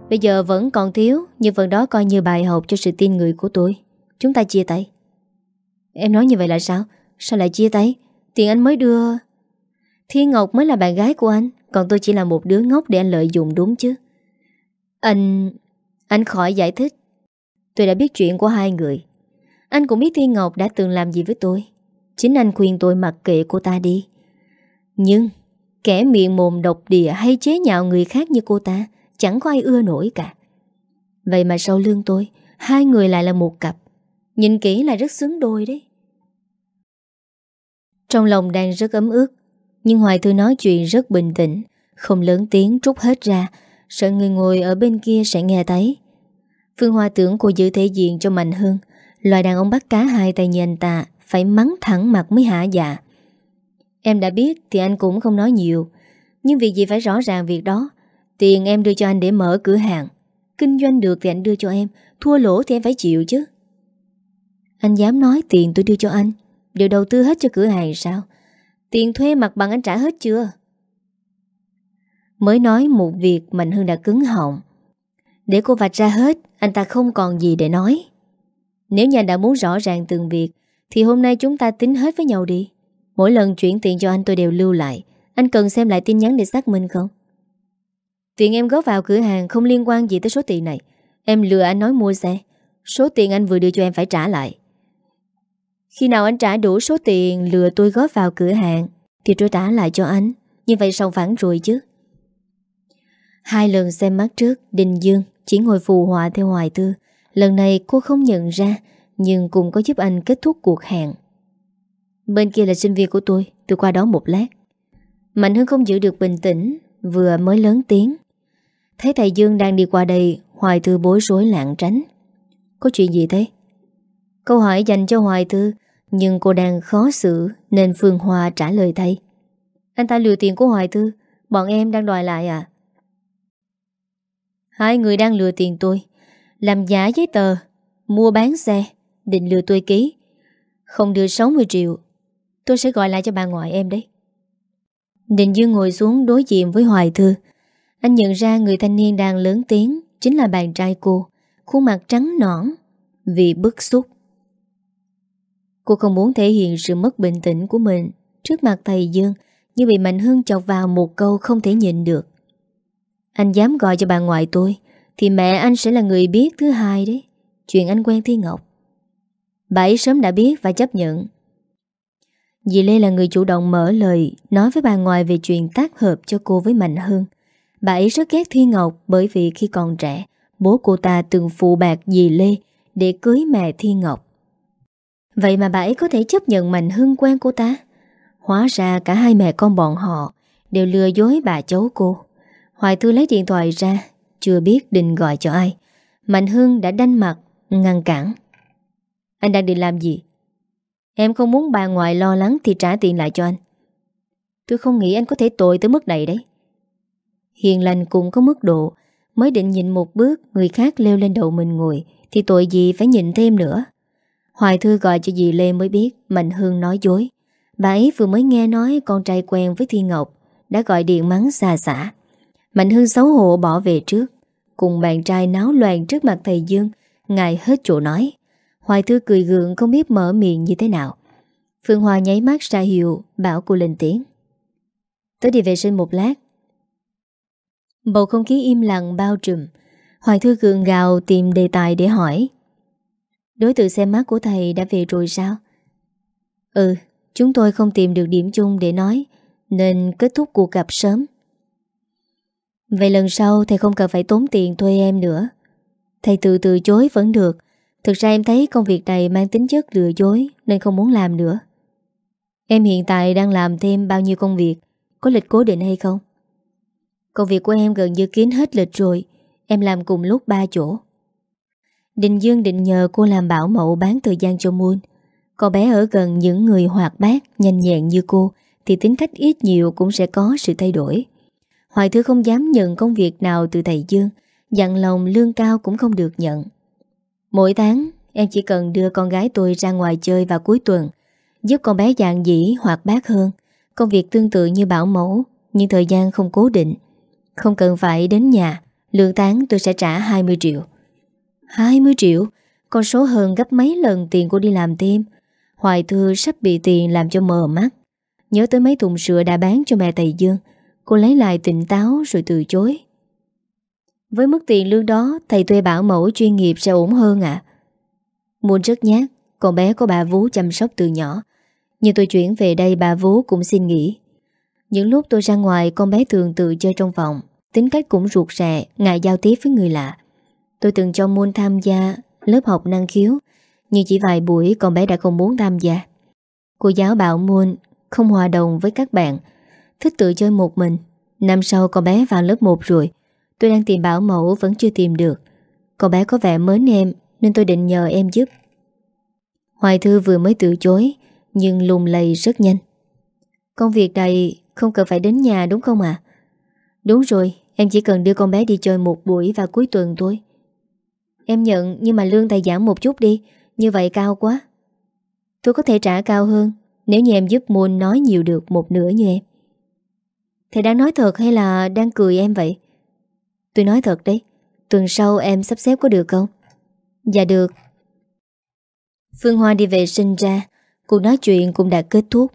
Bây giờ vẫn còn thiếu, Nhưng phần đó coi như bài học cho sự tin người của tôi. Chúng ta chia tay. Em nói như vậy là sao? Sao lại chia tay? Tiền anh mới đưa. Thiên Ngọc mới là bạn gái của anh, Còn tôi chỉ là một đứa ngốc để anh lợi dụng đúng chứ. Anh... Anh khỏi giải thích. Tôi đã biết chuyện của hai người. Anh cũng biết Thiên Ngọc đã từng làm gì với tôi. Chính anh khuyên tôi mặc kệ cô ta đi. Nhưng, Kẻ miệng mồm độc địa hay chế nhạo người khác như cô ta Chẳng có ai ưa nổi cả. Vậy mà sau lưng tôi, Hai người lại là một cặp. Nhìn kỹ là rất xứng đôi đấy. Trong lòng đang rất ấm ức, Nhưng Hoài Thư nói chuyện rất bình tĩnh, Không lớn tiếng trút hết ra, Sợ người ngồi ở bên kia sẽ nghe thấy. Phương Hoa tưởng cô giữ thể diện cho Mạnh hương Loài đàn ông bắt cá hai tay như anh ta phải mắng thẳng mặt mới hạ dạ. Em đã biết thì anh cũng không nói nhiều. Nhưng việc gì phải rõ ràng việc đó? Tiền em đưa cho anh để mở cửa hàng. Kinh doanh được thì anh đưa cho em. Thua lỗ thì em phải chịu chứ. Anh dám nói tiền tôi đưa cho anh. Đều đầu tư hết cho cửa hàng sao? Tiền thuê mặt bằng anh trả hết chưa? Mới nói một việc Mạnh Hưng đã cứng họng. Để cô vạch ra hết, Anh ta không còn gì để nói. Nếu nhà đã muốn rõ ràng từng việc thì hôm nay chúng ta tính hết với nhau đi. Mỗi lần chuyển tiền cho anh tôi đều lưu lại. Anh cần xem lại tin nhắn để xác minh không? Tiền em góp vào cửa hàng Không liên quan gì tới số tiền này. Em lừa anh nói mua xe. Số tiền anh vừa đưa cho em phải trả lại. Khi nào anh trả đủ số tiền Lừa tôi góp vào cửa hàng, Thì tôi trả lại cho anh. Như vậy xong phản rồi chứ. Hai lần xem mắt trước, Đình Dương chỉ ngồi phù họa theo hoài tư. Lần này cô không nhận ra nhưng cũng có giúp anh kết thúc cuộc hẹn. Bên kia là sinh viên của tôi Tôi qua đó một lát. Mạnh Hưng không giữ được bình tĩnh, Vừa mới lớn tiếng. Thấy thầy Dương đang đi qua đây, Hoài Thư bối rối lạng tránh. Có chuyện gì thế? Câu hỏi dành cho Hoài Thư, Nhưng cô đang khó xử, Nên Phương Hoa trả lời thay Anh ta lừa tiền của Hoài Thư, Bọn em đang đòi lại à? Hai người đang lừa tiền tôi, Làm giả giấy tờ, Mua bán xe. Định lừa tôi ký. Không đưa 60 triệu, Tôi sẽ gọi lại cho bà ngoại em đấy. Định Dương ngồi xuống đối diện với Hoài Thư. Anh nhận ra người thanh niên đang lớn tiếng Chính là bạn trai cô. Khuôn mặt trắng nõn Vì bức xúc. Cô không muốn thể hiện sự mất bình tĩnh của mình Trước mặt thầy Dương Như bị Mạnh Hưng chọc vào một câu không thể nhịn được. Anh dám gọi cho bà ngoại tôi Thì mẹ anh sẽ là người biết thứ hai đấy. Chuyện anh quen thi Ngọc. Bà ấy sớm đã biết và chấp nhận. Dì Lê là người chủ động mở lời, Nói với bà ngoại về chuyện tác hợp cho cô với Mạnh Hưng. Bà ấy rất ghét thi Ngọc Bởi vì khi còn trẻ, Bố cô ta từng phụ bạc dì Lê Để cưới mẹ thi Ngọc. Vậy mà bà ấy có thể chấp nhận Mạnh Hưng quen cô ta? Hóa ra cả hai mẹ con bọn họ Đều lừa dối bà cháu cô. Hoài Thư lấy điện thoại ra, Chưa biết định gọi cho ai. Mạnh Hưng đã đanh mặt, Ngăn cản. Anh đang định làm gì? Em không muốn bà ngoại lo lắng thì trả tiền lại cho anh. Tôi không nghĩ anh có thể tội tới mức này đấy. Hiền lành cũng có mức độ. Mới định nhịn một bước, Người khác leo lên đầu mình ngồi, Thì tội gì phải nhịn thêm nữa? Hoài Thư gọi cho dì Lê mới biết, Mạnh Hương nói dối. Bà ấy vừa mới nghe nói con trai quen với thi Ngọc, Đã gọi điện mắng xa xả. Mạnh Hương xấu hổ bỏ về trước. Cùng bạn trai náo loạn trước mặt thầy Dương, Ngài hết chỗ nói. Hoài Thư cười gượng không biết mở miệng như thế nào. Phương Hoa nháy mắt ra hiệu Bảo cô lên tiếng. Tới đi vệ sinh một lát. Bầu không khí im lặng bao trùm. Hoài Thư gượng gào tìm đề tài để hỏi. Đối tượng xem mắt của thầy đã về rồi sao? Ừ, chúng tôi không tìm được điểm chung để nói Nên kết thúc cuộc gặp sớm. Vậy lần sau thầy không cần phải tốn tiền thuê em nữa. Thầy tự từ chối vẫn được. Thực ra em thấy công việc này mang tính chất lừa dối, Nên không muốn làm nữa. Em hiện tại đang làm thêm bao nhiêu công việc, Có lịch cố định hay không? Công việc của em gần như kín hết lịch rồi, Em làm cùng lúc ba chỗ. Đình Dương định nhờ cô làm bảo mẫu bán thời gian cho Moon. Cô bé ở gần những người hoạt bát, Nhanh nhẹn như cô, Thì tính cách ít nhiều cũng sẽ có sự thay đổi. Hoài Thư không dám nhận công việc nào từ thầy Dương, Dặn lòng lương cao cũng không được nhận. Mỗi tháng, em chỉ cần đưa con gái tôi ra ngoài chơi vào cuối tuần, Giúp con bé dạng dĩ hoạt bát hơn. Công việc tương tự như bảo mẫu, Nhưng thời gian không cố định. Không cần phải đến nhà, Lương tháng tôi sẽ trả 20 triệu. 20 triệu? Con số hơn gấp mấy lần tiền cô đi làm thêm. Hoài Thư sắp bị tiền làm cho mờ mắt. Nhớ tới mấy thùng sữa đã bán cho mẹ Tây Dương. Cô lấy lại tỉnh táo rồi từ chối. Với mức tiền lương đó, Thầy thuê bảo mẫu chuyên nghiệp sẽ ổn hơn ạ. À? Muôn rất nhát, Con bé có bà Vú chăm sóc từ nhỏ. Nhưng tôi chuyển về đây, bà Vú cũng xin nghỉ. Những lúc tôi ra ngoài, Con bé thường tự chơi trong phòng. Tính cách cũng ruột rè, Ngại giao tiếp với người lạ. Tôi từng cho Muôn tham gia lớp học năng khiếu, Nhưng chỉ vài buổi con bé đã không muốn tham gia. Cô giáo bảo Muôn không hòa đồng với các bạn, Thích tự chơi một mình. Năm sau con bé vào lớp 1 rồi Tôi đang tìm bảo mẫu vẫn chưa tìm được. Con bé có vẻ mến em Nên tôi định nhờ em giúp. Hoài Thư vừa mới từ chối, Nhưng lùng lầy rất nhanh. Công việc này không cần phải đến nhà đúng không ạ? Đúng rồi, Em chỉ cần đưa con bé đi chơi một buổi vào cuối tuần thôi. Em nhận, nhưng mà lương tài giảm một chút đi, Như vậy cao quá. Tôi có thể trả cao hơn, Nếu như em giúp Môn nói nhiều được một nửa như em. Thầy đang nói thật hay là đang cười em vậy? Tôi nói thật đấy, Tuần sau em sắp xếp có được không? Dạ được. Phương Hoa đi vệ sinh ra, Cuộc nói chuyện cũng đã kết thúc.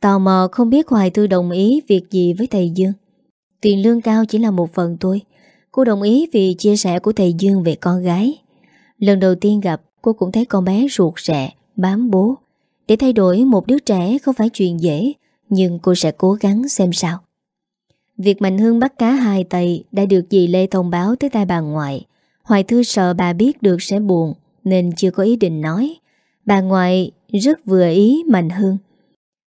Tò mò không biết Hoài Thư đồng ý Việc gì với thầy Dương. Tiền lương cao chỉ là một phần thôi, Cô đồng ý vì chia sẻ của thầy Dương về con gái. Lần đầu tiên gặp, Cô cũng thấy con bé ruột rẹ Bám bố. Để thay đổi một đứa trẻ không phải chuyện dễ, Nhưng cô sẽ cố gắng xem sao. Việc Mạnh Hương bắt cá hai tay Đã được dì Lê thông báo tới tay bà ngoại. Hoài Thư sợ bà biết được sẽ buồn, Nên chưa có ý định nói. Bà ngoại rất vừa ý Mạnh Hương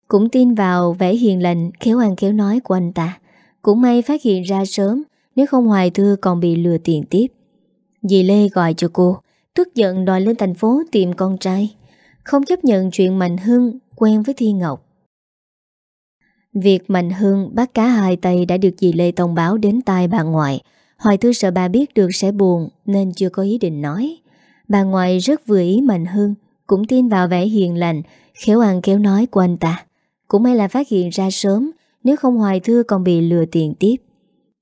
Cũng tin vào vẻ hiền lành, Khéo ăn khéo nói của anh ta. Cũng may phát hiện ra sớm, Nếu không Hoài Thư còn bị lừa tiền tiếp. Dì Lê gọi cho cô, Tức giận đòi lên thành phố tìm con trai. Không chấp nhận chuyện Mạnh Hưng Quen với Thi Ngọc. Việc Mạnh Hưng bắt cá hai tay Đã được dì Lê thông báo đến tai bà ngoại. Hoài Thư sợ bà biết được sẽ buồn, Nên chưa có ý định nói. Bà ngoại rất vừa ý Mạnh Hưng Cũng tin vào vẻ hiền lành, Khéo ăn khéo nói của anh ta. Cũng may là phát hiện ra sớm, Nếu không Hoài Thư còn bị lừa tiền tiếp.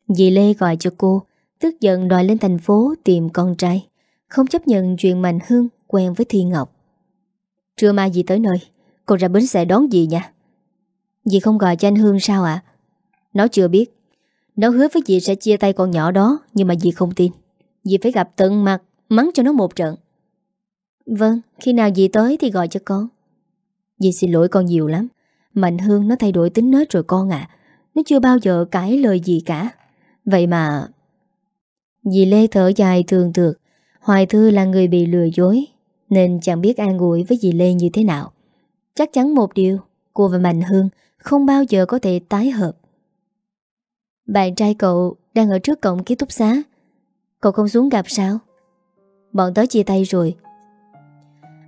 Dì Lê gọi cho cô, Tức giận đòi lên thành phố tìm con trai. Không chấp nhận chuyện Mạnh Hưng Quen với Thi Ngọc. Trưa mai dì tới nơi, Cô ra bến xe đón dì nha. Dì không gọi cho anh Hương sao ạ? Nó chưa biết. Nó hứa với dì sẽ chia tay con nhỏ đó, Nhưng mà dì không tin. Dì phải gặp tận mặt Mắng cho nó một trận. Vâng khi nào dì tới thì gọi cho con. Dì xin lỗi con nhiều lắm Mạnh Hương nó thay đổi tính nết rồi con ạ. Nó chưa bao giờ cãi lời gì cả. Vậy mà Dì Lê thở dài thường thường. Hoài Thư là người bị lừa dối, Nên chẳng biết an ủi với dì Lê như thế nào. Chắc chắn một điều, Cô và Mạnh Hương không bao giờ có thể tái hợp. Bạn trai cậu đang ở trước cổng ký túc xá. Cậu không xuống gặp sao? Bọn tớ chia tay rồi.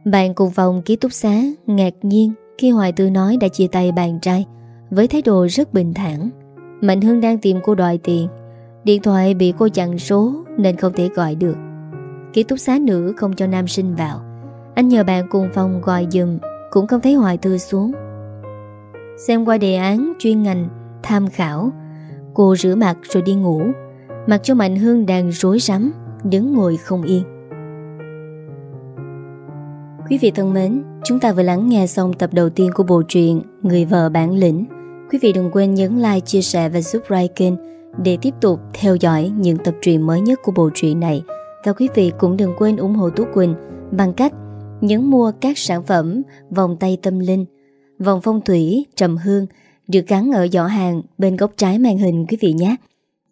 Bạn cùng phòng ký túc xá Ngạc nhiên khi Hoài Tư nói đã chia tay bạn trai Với thái độ rất bình thản. Mạnh Hương đang tìm cô đòi tiền. Điện thoại bị cô chặn số Nên không thể gọi được. Ký túc xá nữ không cho nam sinh vào. Anh nhờ bạn cùng phòng gọi dùm Cũng không thấy Hoài Thư xuống. Xem qua đề án chuyên ngành Tham khảo Cô rửa mặt rồi đi ngủ. Mặc cho Mạnh Hương đang rối rắm Đứng ngồi không yên. Quý vị thân mến Chúng ta vừa lắng nghe xong tập đầu tiên của bộ truyện Người vợ bản lĩnh. Quý vị đừng quên nhấn like, chia sẻ và subscribe kênh Để tiếp tục theo dõi những tập truyện mới nhất của bộ truyện này. Và quý vị cũng đừng quên ủng hộ Tú Quỳnh Bằng cách nhấn mua các sản phẩm Vòng tay tâm linh Vòng phong thủy, trầm hương được gắn ở giỏ hàng bên góc trái màn hình quý vị nhé.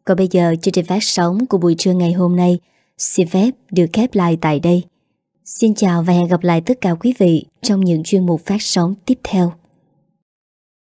Còn bây giờ chương trình phát sóng của buổi trưa ngày hôm nay xin phép được khép lại tại đây. Xin chào và hẹn gặp lại tất cả quý vị trong những chuyên mục phát sóng tiếp theo.